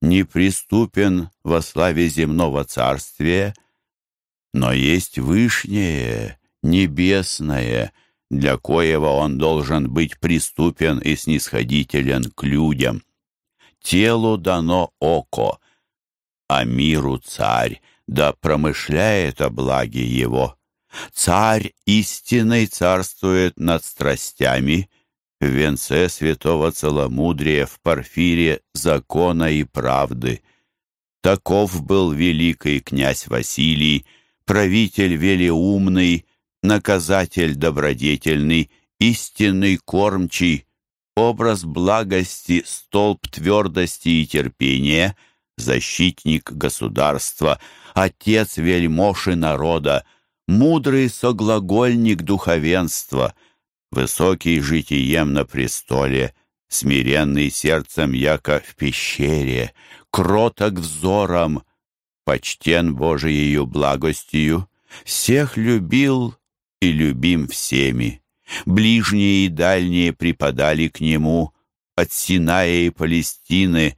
Неприступен во славе земного царствия, но есть вышнее, небесное, для коего он должен быть приступен и снисходителен к людям. Телу дано око, а миру царь, да промышляет о благе его. Царь истинный царствует над страстями, в венце святого целомудрия, в парфире закона и правды. Таков был великий князь Василий, правитель велеумный, наказатель добродетельный, истинный кормчий, образ благости, столб твердости и терпения, защитник государства, отец вельмоши народа, мудрый соглагольник духовенства, высокий житием на престоле, смиренный сердцем, яко в пещере, кроток взором, почтен Божиею благостью, всех любил и любим всеми. Ближние и дальние припадали к нему, от Синая и Палестины,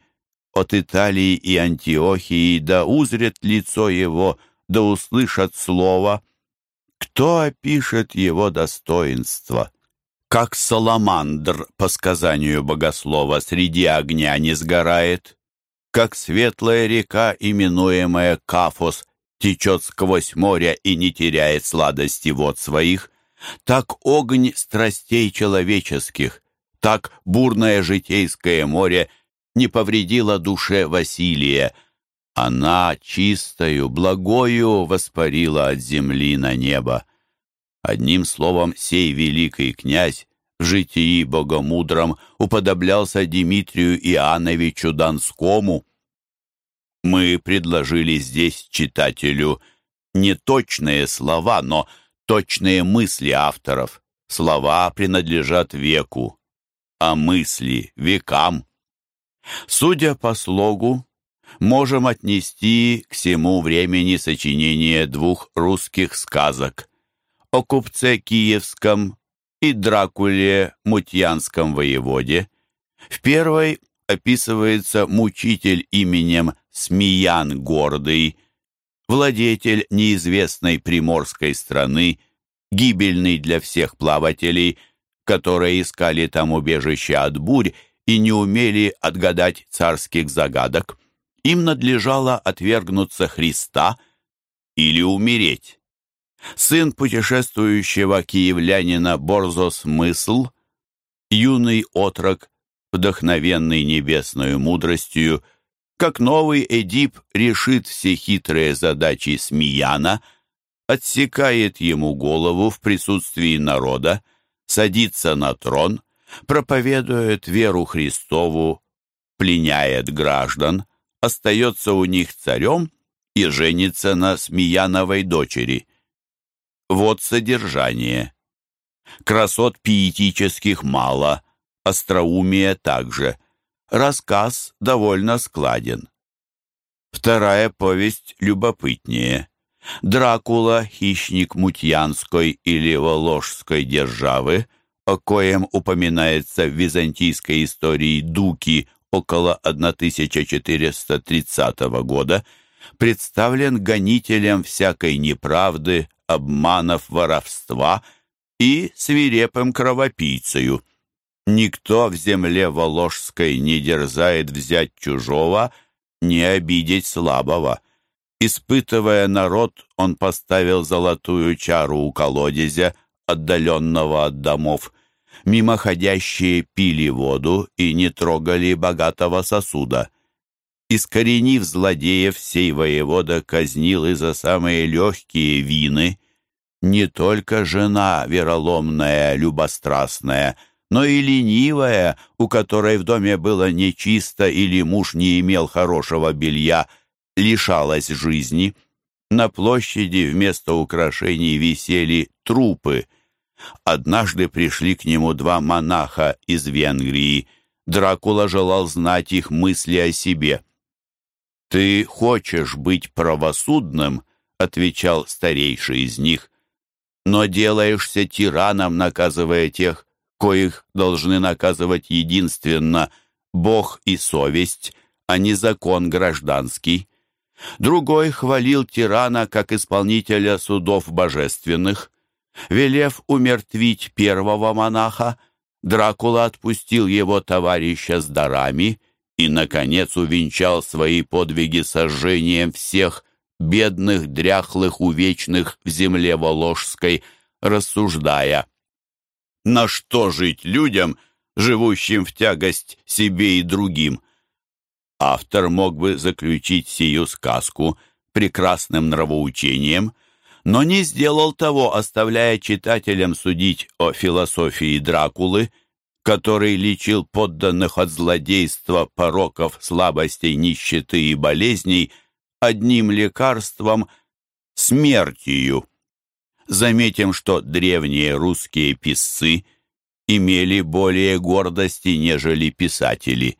от Италии и Антиохии, да узрят лицо его, да услышат слово. Кто опишет его достоинство? Как саламандр, по сказанию богослова, среди огня не сгорает, как светлая река, именуемая Кафос, течет сквозь море и не теряет сладости вод своих, так огонь страстей человеческих, так бурное житейское море не повредило душе Василия. Она чистою, благою воспарила от земли на небо. Одним словом, сей великий князь в житии богомудром уподоблялся Дмитрию Иоанновичу Донскому. Мы предложили здесь читателю не точные слова, но точные мысли авторов. Слова принадлежат веку, а мысли — векам. Судя по слогу, можем отнести к всему времени сочинение двух русских сказок о купце Киевском и Дракуле Мутьянском воеводе. В первой описывается мучитель именем Смеян Гордый, владетель неизвестной приморской страны, гибельный для всех плавателей, которые искали там убежище от бурь и не умели отгадать царских загадок. Им надлежало отвергнуться Христа или умереть. Сын путешествующего киевлянина Борзо Смысл, юный отрок, вдохновенный небесную мудростью, как новый Эдип решит все хитрые задачи Смеяна, отсекает ему голову в присутствии народа, садится на трон, проповедует веру Христову, пленяет граждан, остается у них царем и женится на Смеяновой дочери. Вот содержание. Красот пиетических мало, остроумия также – Рассказ довольно складен. Вторая повесть любопытнее. Дракула, хищник Мутьянской или Воложской державы, о коем упоминается в византийской истории Дуки около 1430 года, представлен гонителем всякой неправды, обманов, воровства и свирепым кровопийцею. Никто в земле Воложской не дерзает взять чужого, не обидеть слабого. Испытывая народ, он поставил золотую чару у колодезя, отдаленного от домов. Мимоходящие пили воду и не трогали богатого сосуда. Искоренив злодеев, сей воевода казнил и за самые легкие вины. не только жена вероломная, любострастная, но и ленивая, у которой в доме было нечисто или муж не имел хорошего белья, лишалась жизни. На площади вместо украшений висели трупы. Однажды пришли к нему два монаха из Венгрии. Дракула желал знать их мысли о себе. «Ты хочешь быть правосудным?» — отвечал старейший из них. «Но делаешься тираном, наказывая тех, коих должны наказывать единственно Бог и совесть, а не закон гражданский. Другой хвалил тирана как исполнителя судов божественных. Велев умертвить первого монаха, Дракула отпустил его товарища с дарами и, наконец, увенчал свои подвиги сожжением всех бедных, дряхлых, увечных в земле Воложской, рассуждая — на что жить людям, живущим в тягость себе и другим? Автор мог бы заключить сию сказку прекрасным нравоучением, но не сделал того, оставляя читателям судить о философии Дракулы, который лечил подданных от злодейства, пороков, слабостей, нищеты и болезней одним лекарством — смертью заметим, что древние русские писцы имели более гордости, нежели писатели.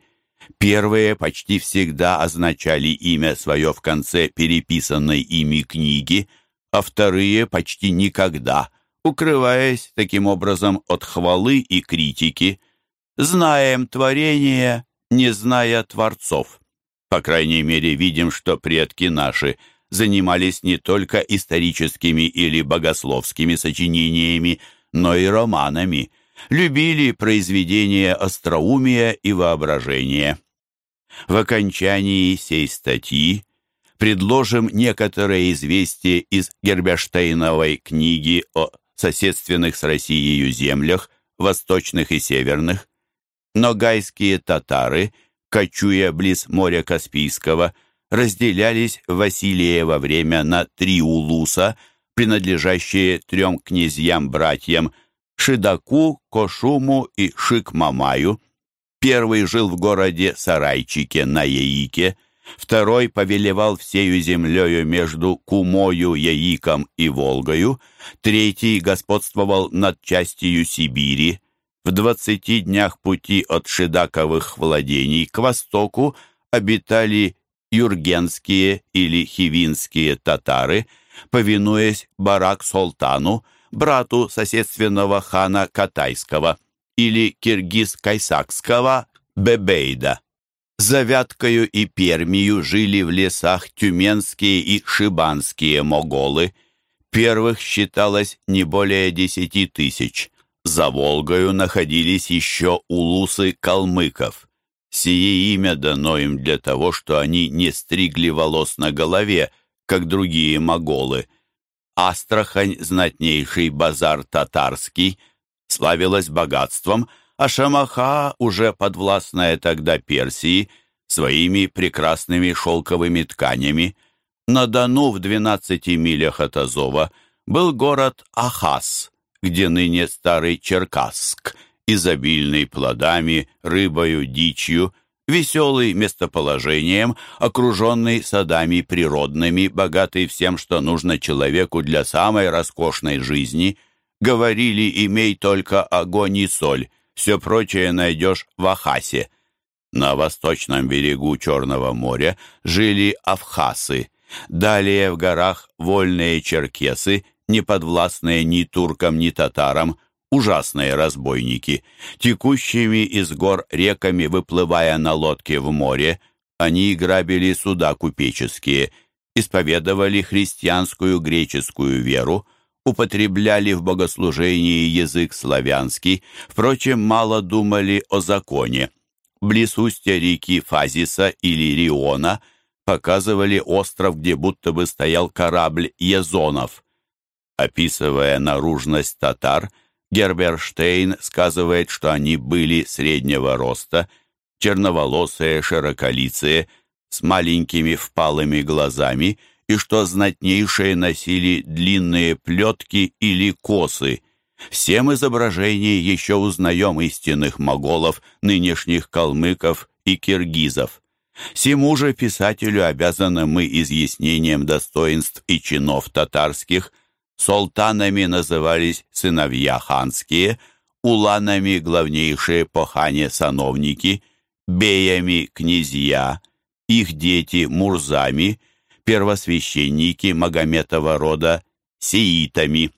Первые почти всегда означали имя свое в конце переписанной ими книги, а вторые почти никогда, укрываясь таким образом от хвалы и критики. Знаем творение, не зная творцов. По крайней мере, видим, что предки наши – занимались не только историческими или богословскими сочинениями, но и романами, любили произведения остроумия и воображения. В окончании сей статьи предложим некоторые известия из Герберштейновой книги о соседственных с Россией землях, восточных и северных. Ногайские татары, кочуя близ моря Каспийского, разделялись в Василиево время на три улуса, принадлежащие трем князьям-братьям Шидаку, Кошуму и Шикмамаю. Первый жил в городе Сарайчике на Яике, второй повелевал всею землею между Кумою, Яиком и Волгою, третий господствовал над частью Сибири. В двадцати днях пути от Шидаковых владений к востоку обитали юргенские или хивинские татары, повинуясь Барак-Солтану, брату соседственного хана Катайского, или киргиз-кайсакского Бебейда. За Вяткою и Пермию жили в лесах тюменские и шибанские моголы. Первых считалось не более десяти тысяч. За Волгою находились еще улусы калмыков. Сие имя дано им для того, что они не стригли волос на голове, как другие моголы. Астрахань, знатнейший базар татарский, славилась богатством, а Шамаха, уже подвластная тогда Персии, своими прекрасными шелковыми тканями. На Дону в двенадцати милях от Азова был город Ахас, где ныне старый Черкасск – изобильный плодами, рыбою, дичью, веселый местоположением, окруженный садами природными, богатый всем, что нужно человеку для самой роскошной жизни. Говорили, имей только огонь и соль, все прочее найдешь в Ахасе. На восточном берегу Черного моря жили авхасы, далее в горах вольные черкесы, не подвластные ни туркам, ни татарам, ужасные разбойники. Текущими из гор реками, выплывая на лодке в море, они грабили суда купеческие, исповедовали христианскую греческую веру, употребляли в богослужении язык славянский, впрочем, мало думали о законе. Близ устья реки Фазиса или Риона показывали остров, где будто бы стоял корабль Езонов. Описывая наружность татар, Герберштейн сказывает, что они были среднего роста, черноволосые, широколицые, с маленькими впалыми глазами и что знатнейшие носили длинные плетки или косы. Всем изображении еще узнаем истинных моголов, нынешних калмыков и киргизов. Сему же писателю обязаны мы изъяснением достоинств и чинов татарских. Султанами назывались сыновья ханские, уланами главнейшие по хане сановники, беями князья, их дети мурзами, первосвященники Магометова рода сиитами.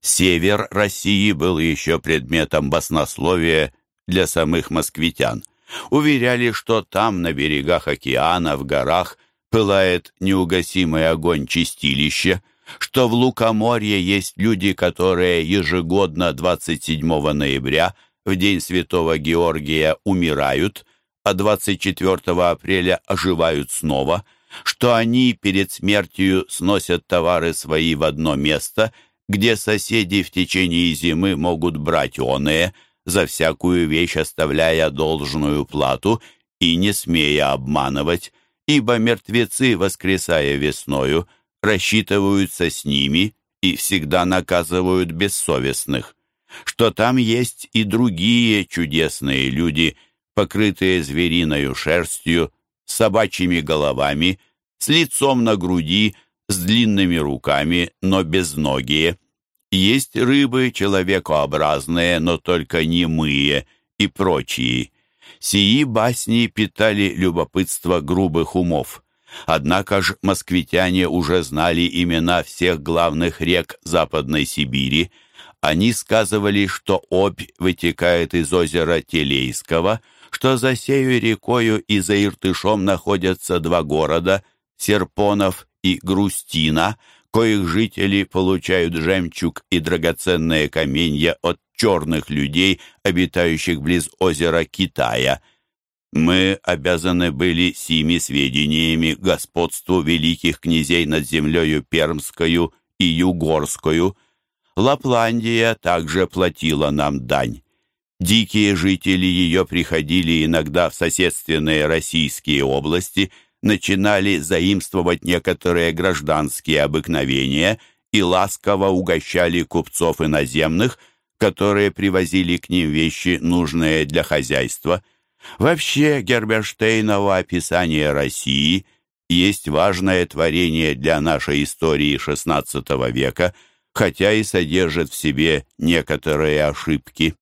Север России был еще предметом баснословия для самых москвитян. Уверяли, что там, на берегах океана, в горах, пылает неугасимый огонь чистилища, что в Лукоморье есть люди, которые ежегодно 27 ноября, в день Святого Георгия, умирают, а 24 апреля оживают снова, что они перед смертью сносят товары свои в одно место, где соседи в течение зимы могут брать оные – за всякую вещь оставляя должную плату и не смея обманывать, ибо мертвецы, воскресая весною, рассчитываются с ними и всегда наказывают бессовестных, что там есть и другие чудесные люди, покрытые звериною шерстью, с собачьими головами, с лицом на груди, с длинными руками, но безногие. Есть рыбы человекообразные, но только немые и прочие. Сии басни питали любопытство грубых умов. Однако ж москвитяне уже знали имена всех главных рек Западной Сибири. Они сказывали, что Обь вытекает из озера Телейского, что за сею рекою и за Иртышом находятся два города – Серпонов и Грустина – коих жители получают жемчуг и драгоценные каменья от черных людей, обитающих близ озера Китая. Мы обязаны были сими сведениями господству великих князей над землею Пермскую и Югорскую. Лапландия также платила нам дань. Дикие жители ее приходили иногда в соседственные российские области – начинали заимствовать некоторые гражданские обыкновения и ласково угощали купцов иноземных, которые привозили к ним вещи, нужные для хозяйства. Вообще Герберштейново описание России есть важное творение для нашей истории XVI века, хотя и содержит в себе некоторые ошибки.